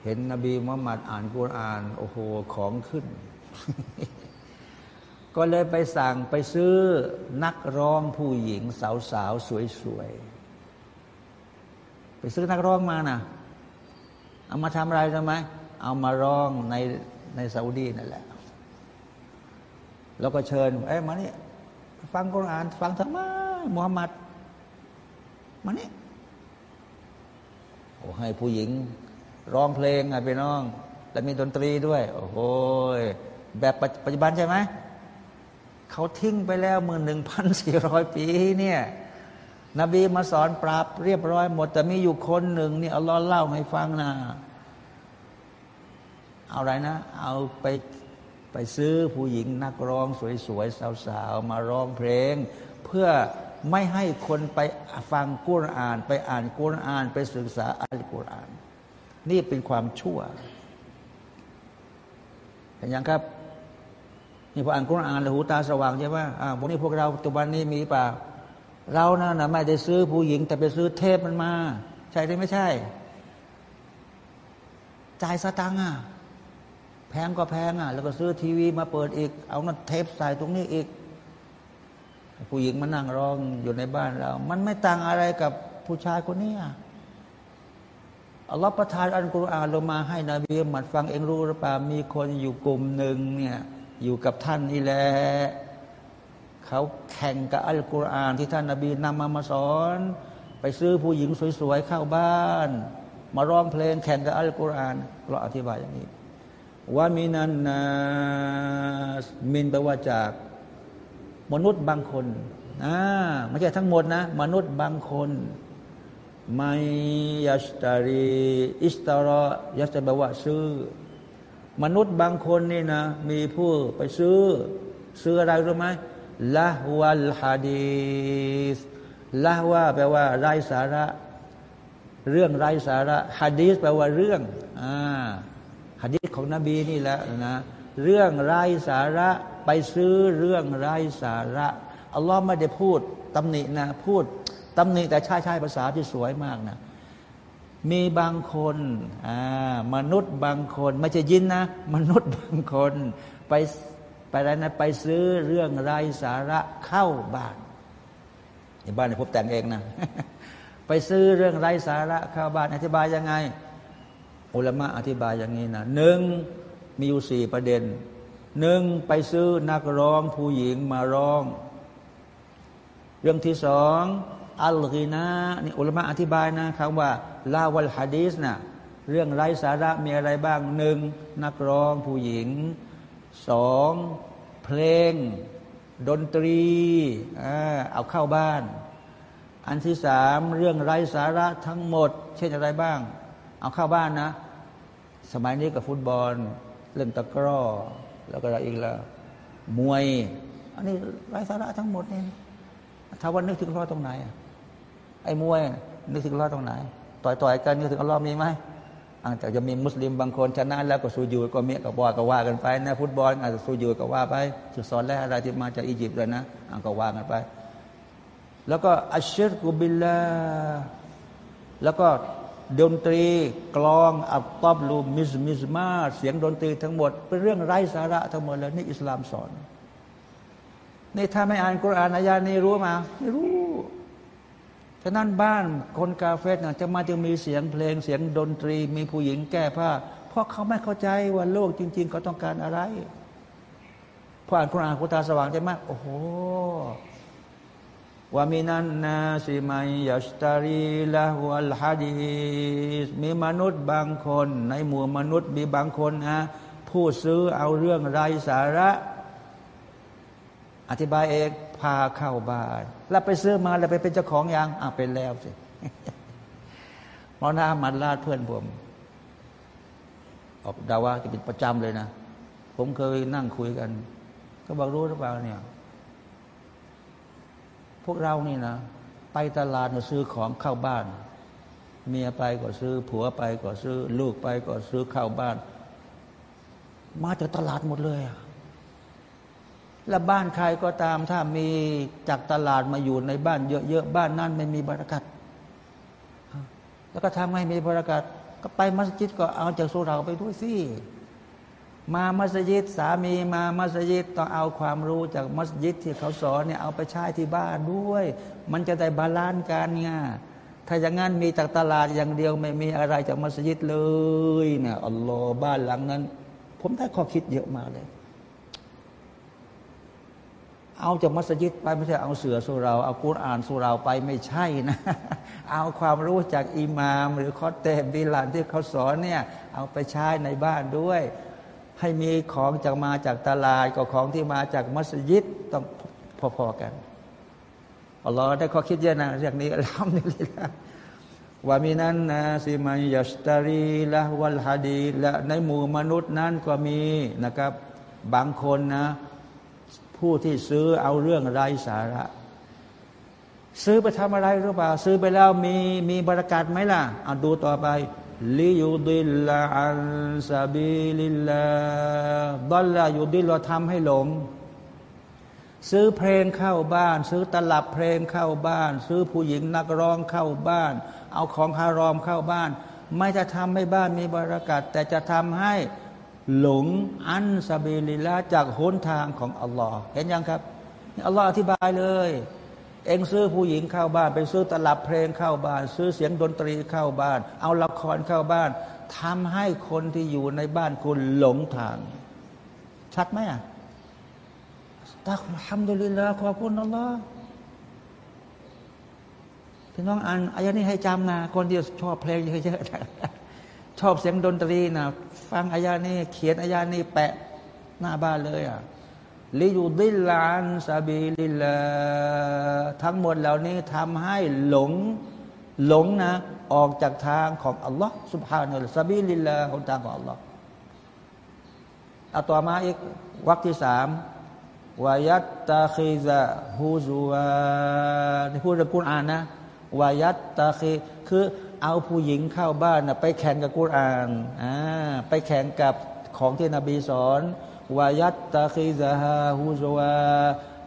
เห็นนบีมุฮัมมัดอ่านกุรอาน โอ้โห ของขึ้น ก็เลยไปสั่งไปซื้อนักร้องผู้หญิงสาวๆสวยๆ ไปซื้อนักร้องมานะเอามาทำอะไรทำไมเอามาร้องในในซาอุดีนั่นแหละ แล้วก็เชิญเอ้มานี่ฟังกุรอาน ฟังธรรมะมุฮัมมัดมานี่โอ้ให้ผู้หญิง ร้องเพลงไงพี่น้อง แล้วมีดนตรีด้วย โอ้โหแบบปัจจุบันใช่ไหมเขาทิ้งไปแล้วมื่อหนึ่งพันสี่ร้อยปีเนี่ย นบีมาสอนปราบเรียบร้อยหมด แต่มีอยู่คนหนึ่งนี่อัลลอฮ์เล่าให้ฟังนะเอาอะไรนะ เอาไปไปซื้อผู้หญิงนักร้องสวยๆสาวๆ มาร้องเพลง เพื่อไม่ให้คนไปฟังกุรอาน ไปอ่านกุรอาน ไปศึกษาอัลกุรอาน นี่เป็นความชั่วเห็นยังครับนี่พออ่านกุรอานแล้วหูตาสว่างใช่ไหมอ่าพวกนี้พวกเราปัจจุบันนี้มีป่า เรานะนะไม่ได้ซื้อผู้หญิง แต่ไปซื้อเทพมันมา ใช่หรือไม่ใช่ จ่ายสตังค์อะแพงก็แพงอะ แล้วก็ซื้อทีวีมาเปิดอีก เอานั่นเทปใส่ตรงนี้อีก ผู้หญิงมานั่งร้องอยู่ในบ้านเรา มันไม่ต่างอะไรกับผู้ชายคนนี้อัลลอฮฺประทานอัลกุรอานลงมาให้นบีมัดฟังเองรู้หรือเปล่ามีคนอยู่กลุ่มหนึ่งเนี่ย อยู่กับท่านนี่แหละ เขาแข่งกับอัลกุรอานที่ท่านนาบีนำมามาสอน ไปซื้อผู้หญิงสวยๆเข้าบ้าน มาร้องเพลงแข่งกับอัลกุรอานเราอธิบายอย่างนี้ว่ามินันนามินแปลว่าจาก มนุษย์บางคนอ่าไม่ใช่ทั้งหมดนะ มนุษย์บางคนไม่ยัสตารีอิสตารอยัสตาบว่าซื้อ มนุษย์บางคนนี่นะ มีผู้ไปซื้อ ซื้ออะไรรู้ไหม ละวัลฮะดีสละว่าแปลว่าไร้สาระ เรื่องไร้สาระฮะดีสแปลว่าเรื่องอ่าฮะดีสของนบีนี่แหละนะเรื่องไร้สาระไปซื้อเรื่องไร้สาระอัลลอฮ์ไม่ได้พูดตำหนินะพูดตำหนิแต่ใช้ใช้ภาษาที่สวยมากนะมีบางคนมนุษย์บางคน ไม่ใช่ยินนะ มนุษย์บางคน ไป ไปอะไรนะไปซื้อเรื่องไรสาระเข้าบ้านในบ้านเนี่ยผมแต่งเองนะ ไปซื้อเรื่องไรสาระเข้าบ้าน อธิบายยังไง อุลมะอธิบายอย่างนี้นะหนึ่งมีอยู่สี่ประเด็นหนึ่งไปซื้อนักร้องผู้หญิงมาร้อง เรื่องที่สองอัลกีนานี่อุลมะอธิบายนะคำว่าลาวัลฮะดีสนะเรื่องไร้สาระมีอะไรบ้างหนึ่งนักร้องผู้หญิง สองเพลง ดนตรีเอาเข้าบ้าน อันที่สามเรื่องไร้สาระทั้งหมด เช่นอะไรบ้าง เอาเข้าบ้านนะ สมัยนี้กับฟุตบอล เล่นตะกร้อ แล้วก็อะไรอีกละมวย อันนี้ไร้สาระทั้งหมดเนี่ยถ้าวันนึกถึงรอตรงไหนไอ้มวยนึกถึงรอตรงไหน ต่อยต่อยกันนึกถึงอัลลอฮ์มีไหม อาจจะมีมุสลิมบางคนชนะแล้วก็สูญูก็เมียก็บอยก็ว่ากันไปนะฟุตบอลอาจจะสูญูก็ว่าไปสุสอนแรกอะไรที่มาจากอียิปต์เลยนะอาก็ว่ากันไป แล้วก็อัชชิรกุบิลลาแล้วก็ดนตรีกลองอัตตอบลูมิสมิสมาเสียงดนตรีทั้งหมด เป็นเรื่องไร้สาระทั้งหมดเลยนี่อิสลามสอนนี่ถ้าไม่อ่านกุรอานอายานี้รู้มาไม่รู้ ฉะนั้นบ้านคนกาเฟสนะจะมาจะมีเสียงเพลงเสียงดนตรี มีผู้หญิงแก้ผ้า เพราะเขาไม่เข้าใจว่าโลกจริง ๆ เขาต้องการอะไรพออ่านคุรอานคุตาสว่างใจมาก โอ้โหว่ามีนันนาสิมัยยัสตารีละวัลฮัดีมีมนุษย์บางคน ในหมู่มนุษย์มีบางคนนะผู้ซื้อเอาเรื่องไรสาระ อธิบายเอง พาเข้าบ้าน แล้วไปซื้อมาแล้วไปเป็นเจ้าของยังอะเป็นแล้วสิมอนามันลาดเพื่อนผมออกดาว่าจะเป็นประจำเลยนะ ผมเคยนั่งคุยกัน ก็บอกรู้หรือเปล่าเนี่ย พวกเรานี่นะ ไปตลาดมาซื้อของเข้าบ้าน เมียไปก็ซื้อ ผัวไปก็ซื้อ ลูกไปก็ซื้อเข้าบ้าน มาจากตลาดหมดเลยอะ แล้วบ้านใครก็ตามถ้ามีจากตลาดมาอยู่ในบ้านเยอะๆบ้านนั้นไม่มี بركةแล้วก็ทำให้มี بركةก็ไปมัสยิดก็เอาจากสุเหร่าไปด้วยสิมามัสยิดสามีมามัสยิดต้องเอาความรู้จากมัสยิดที่เขาสอนเนี่ยเอาไปใช้ที่บ้านด้วย มันจะได้ balance กันไงถ้าอย่างนั้นมีจากตลาดอย่างเดียวไม่มีอะไรจากมัสยิดเลยเนี่ยอัลลอฮ์บ้านหลังนั้น ผมได้ข้อคิดเยอะมากเลย เอาจากมัสยิดไปไม่ใช่เอาเสือสุราเอากุรอานสุราไปไม่ใช่นะ เอาความรู้จากอิหมาม หรือคอเตบิลานที่เขาสอนเนี่ยเอาไปใช้ในบ้านด้วย ให้มีของจากมาจากตลาดกับของที่มาจากมัสยิดต้องพอๆกันอัลลอฮ์ได้ข้อคิดเยอะนะเรื่องนี้ทำนี่ละว่ามีนั้นนะสิมายัสตารีละวัลฮะดีและในหมู่มนุษย์นั้นก็มีนะครับ บางคนนะ ผู้ที่ซื้อเอาเรื่องไร้สาระ ซื้อไปทำอะไรหรือเปล่า ซื้อไปแล้วมีมีบรากัดไหมล่ะเอาดูต่อไปلِيُضِلَّ عَن سَبِيلِ اللَّهِ ضَلَّ يُضِلُّ เราทำให้หลง ซื้อเพลงเข้าบ้าน ซื้อตลับเพลงเข้าบ้าน ซื้อผู้หญิงนักร้องเข้าบ้าน เอาของฮารอมเข้าบ้าน ไม่จะทำให้บ้านมีบรากัดแต่จะทำให้ หลง عَن سَبِيلِ اللَّهِ จากหนทางของอัลลอฮ์เห็นยังครับอัลลอฮ์อธิบายเลย เองซื้อผู้หญิงเข้าบ้าน ไปซื้อตลับเพลงเข้าบ้าน ซื้อเสียงดนตรีเข้าบ้าน เอาละครเข้าบ้านทำให้คนที่อยู่ในบ้านคุณหลงทาง ชัดไหมالحمد لله ขอบคุณอัลลอฮ์พี่น้องอ่านอายะนี้ให้จำนะคนที่ชอบเพลงเยอะๆ ชอบเสียงดนตรีนะฟังอายะนี้เขียนอายะนี้แปะหน้าบ้านเลยอะ لِيُضِلَّ عَن سَبِيلِ اللَّهِ ทั้งหมดเหล่านี้ทำให้หลงหลงนะ ออกจากทางของอัลลอฮ์ سبحانه سَبِيلِ اللَّهِ ของทางของอัลลอฮ์เอาต่อมาอีกวรรคที่สามวายัตตาคีซาฮูซูวาที่พูดในกุรอานนะวายัตตาคีคือ เอาผู้หญิงเข้าบ้านนะไปแข่งกับกุรอานอ่าไปแข่งกับของที่นบีสอนวายัตตะคีซาฮาฮูซวา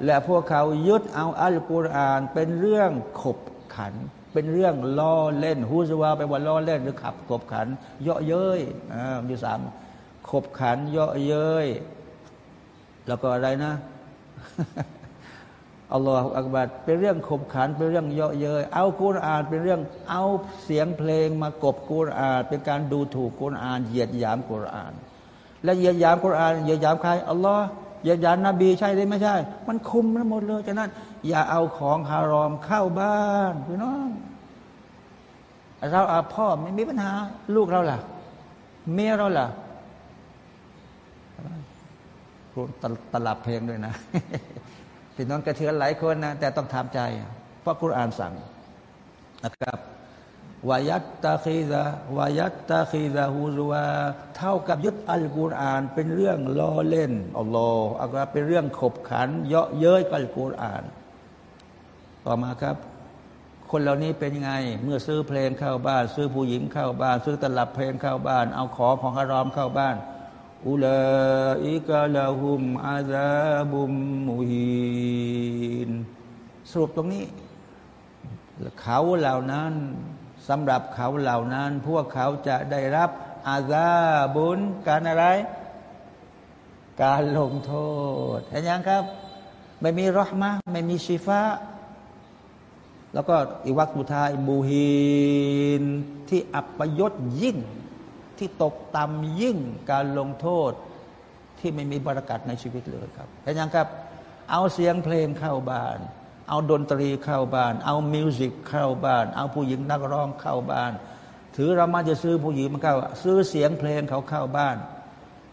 และพวกเขายึดเอาอัลกุรอานเป็นเรื่องขบขัน เป็นเรื่องล้อเล่นฮูซวาไปว่าล้อเล่นหรือขับขบขัน เยาะเย้ยอ่ามีสามขบขัน เยาะเย้ยแล้วก็อะไรนะ อัลลอฮฺอักบัดเป็นเรื่องขบขันเป็นเรื่องเยาะเย้ยเอากุรอานเป็นเรื่องเอาเสียงเพลงมากบกุรอาน เป็นการดูถูกกุรอานเหยียดหยามกุรอาน และเหยียดหยามกุรอานเหยียดหยามใครอัลลอฮ์เหยียดหยามนบีใช่หรือไม่ใช่ มันคุมทั้งหมดเลยฉะนั้น อย่าเอาของฮารอมเข้าบ้านพี่น้องเราอาพ่อไม่มีปัญหา ลูกเราล่ะ เมียเราล่ะตลับเพลงด้วยนะ พี่น้องกระเทือนหลายคนนะแต่ต้องทำใจ เพราะกุรอานสั่งนะครับวายัตตาคีซาวายัตตาคีซาฮูรวาเท่ากับยึดอัลกุรอานเป็นเรื่องล้อเล่นอัลลอฮ์อักราเป็นเรื่องขบขัน เยาะเย้ยกับอัลกุรอาน ต่อมาครับ คนเหล่านี้เป็นยังไง เมื่อซื้อเพลงเข้าบ้าน ซื้อผู้หญิงเข้าบ้าน ซื้อตลับเพลงเข้าบ้าน เอาของของฮารอมเข้าบ้าน อุลาอิกะลาหุมอาซาบุมมุฮีนสรุปตรงนี้ เขาเหล่านั้นสำหรับเขาเหล่านั้น พวกเขาจะได้รับอาซาบุญการอะไร การลงโทษเห็นยังครับ ไม่มีรหมะไม่มีชีฟ้าแล้วก็อีวักบุทายบูฮีนที่อัปยศยิ่ง ที่ตกต่ำยิ่งการลงโทษที่ไม่มีบรากัดในชีวิตเลยครับเห็นยังครับ เอาเสียงเพลงเข้าบ้าน เอาดนตรีเข้าบ้าน เอามิวสิกเข้าบ้าน เอาผู้หญิงนักร้องเข้าบ้าน ถือเรามาจะซื้อผู้หญิงมาเข้า ซื้อเสียงเพลงเขาเข้าบ้าน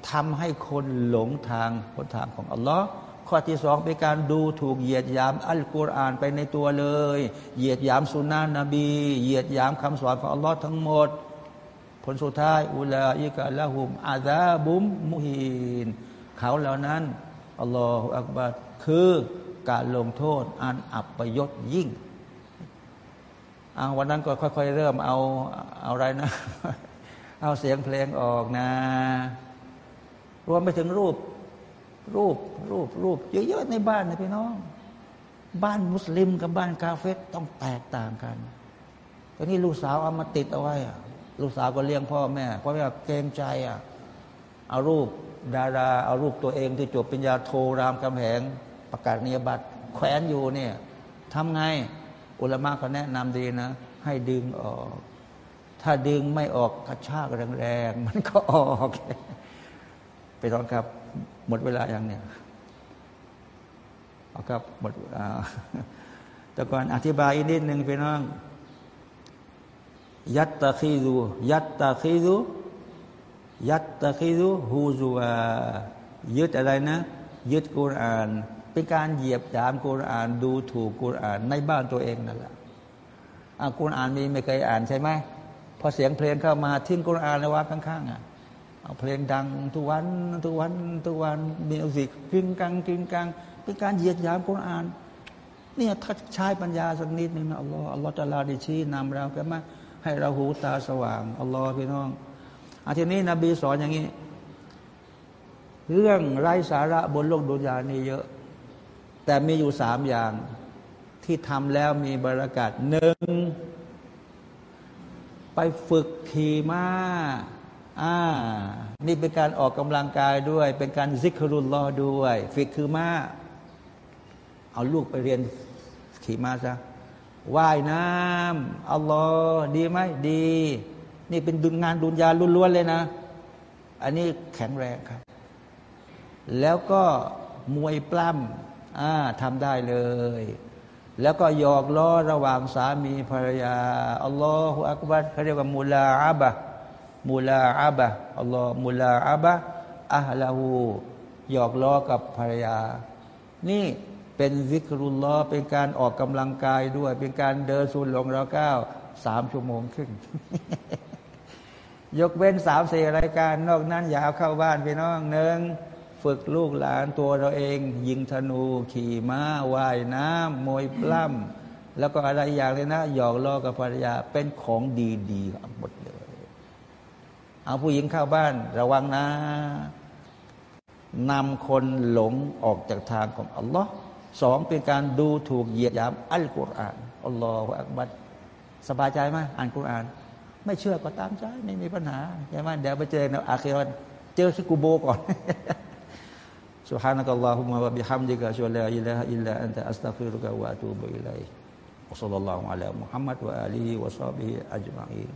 ทำให้คนหลงทางหนทางของอัลลอฮ์ข้อที่สองเป็นการดูถูกเหยียดยามอัลกุรอานไปในตัวเลย เหยียดยามสุนนะนบี เหยียดยามคำสอนของอัลลอฮ์ทั้งหมด ผลสุดท้ายอุลาอิกะละหุมอาซาบุมมุฮีนเขาเหล่านั้นอัลลอฮฺอักบัดคือการลงโทษอันอับประยศยิ่งเอาวันนั้นก็ค่อย ๆ เริ่มเอาเอาอะไรนะ เอาเสียงเพลงออกนะ รวมไปถึงรูป รูปรูปรูปเยอะๆในบ้านนะพี่น้อง บ้านมุสลิมกับบ้านกาเฟตต้องแตกต่างกันตอนนี้ลูกสาวเอามาติดเอาไว้อะ ลูกสาวก็เลี้ยงพ่อแม่ เพราะว่าเกรงใจอะเอารูปดาราเอารูปตัวเองที่จบปริญญาโทรามคำแหงประกาศนียบัตรแขวนอยู่เนี่ยทำไงอุลามะเขาแนะนำดีนะ ให้ดึงออก ถ้าดึงไม่ออกกระชากแรงๆมันก็ออก ไปร้องครับ หมดเวลาอย่างเนี่ยเอาครับหมดอ่าแต่ก่อนอธิบายอีกนิดหนึ่งพี่น้อง ยัตตะคีดูยัตตะคีดูยัตตะคีดูฮูซูอายึดอะไรนะ ยึดกุรอาน เป็นการเหยียบยามกุรอาน ดูถูกกุรอานในบ้านตัวเองนั่นแหละอ่ากุรอานมีไม่เคยอ่านใช่ไหมพอเสียงเพลงเข้ามาทิ้งกุรอานในวัดข้างๆอะเอาเพลงดังทุกวันทุกวันทุกวันมีอุสิกกึ่งกังกึ่งกังเป็นการเหยียดยามกุรอานเนี่ยถ้าใช้ปัญญาสักนิดหนึ่งนะอัลลอฮ์อัลลอฮ์จะลาดิชี้นำเราแก่มา ให้เราหูตาสว่าง อัลลอฮ์พี่น้องอาทีนี้นบีสอนอย่างนี้ เรื่องไร้สาระบนโลกดุนยานี่เยอะ แต่มีอยู่สามอย่างที่ทำแล้วมีบรรากาศหนึ่ง ไปฝึกขี่ม้าอ่า นี่เป็นการออกกำลังกายด้วย เป็นการซิกรุลลอด้วย ฝึกคือม้า เอาลูกไปเรียนขี่ม้าซะ ว่ายน้ำอัลลอฮ์ดีไหมดี นี่เป็นดุนงานดุนยาล้วนๆเลยนะ อันนี้แข็งแรงครับ แล้วก็มวยปล้ำทำได้เลย แล้วก็หยอกล้อระหว่างสามีภรรยาอัลลอฮฺอักบัรเขาเรียกว่ามูลาอาบะมูลาอาบะอัลลอฮ์มูลาอาบะอัลลอฮูหยอกล้อกับภรรยา นี่ เป็นวิกรุลลอเป็นการออกกำลังกายด้วย เป็นการเดินสูนหลงเราเก้าสามชั่วโมงครึ่งยกเว้นสามสี่รายการ นอกนั้นอย่าเอาเข้าบ้านพี่น้องหนึ่งฝึกลูกหลานตัวเราเอง ยิงธนู ขี่ม้าว่ายน้ำมวยปล้ำแล้วก็อะไรอย่างเลยนะ หยอกล้อกับภรรยาเป็นของดีๆหมดเลย เอาผู้หญิงเข้าบ้าน ระวังนะนำคนหลงออกจากทางของอัลลอฮ์ สองเป็นการดูถูกเหยียดหยามอัลกุรอานอัลลอฮฺอักบัดสบายใจไหมอ่านกุรอาน ไม่เชื่อก็ตามใจไม่มีปัญหาใช่ไหมเดี๋ยวไปเจอในอาคีรอนเจอที่กูโบก่อน سبحانك اللهم وبحمدك أشهد أن لا إله إلا أنت أستغفرك وأتوب إليك وصلى الله على محمد وآله وصحبه أجمعين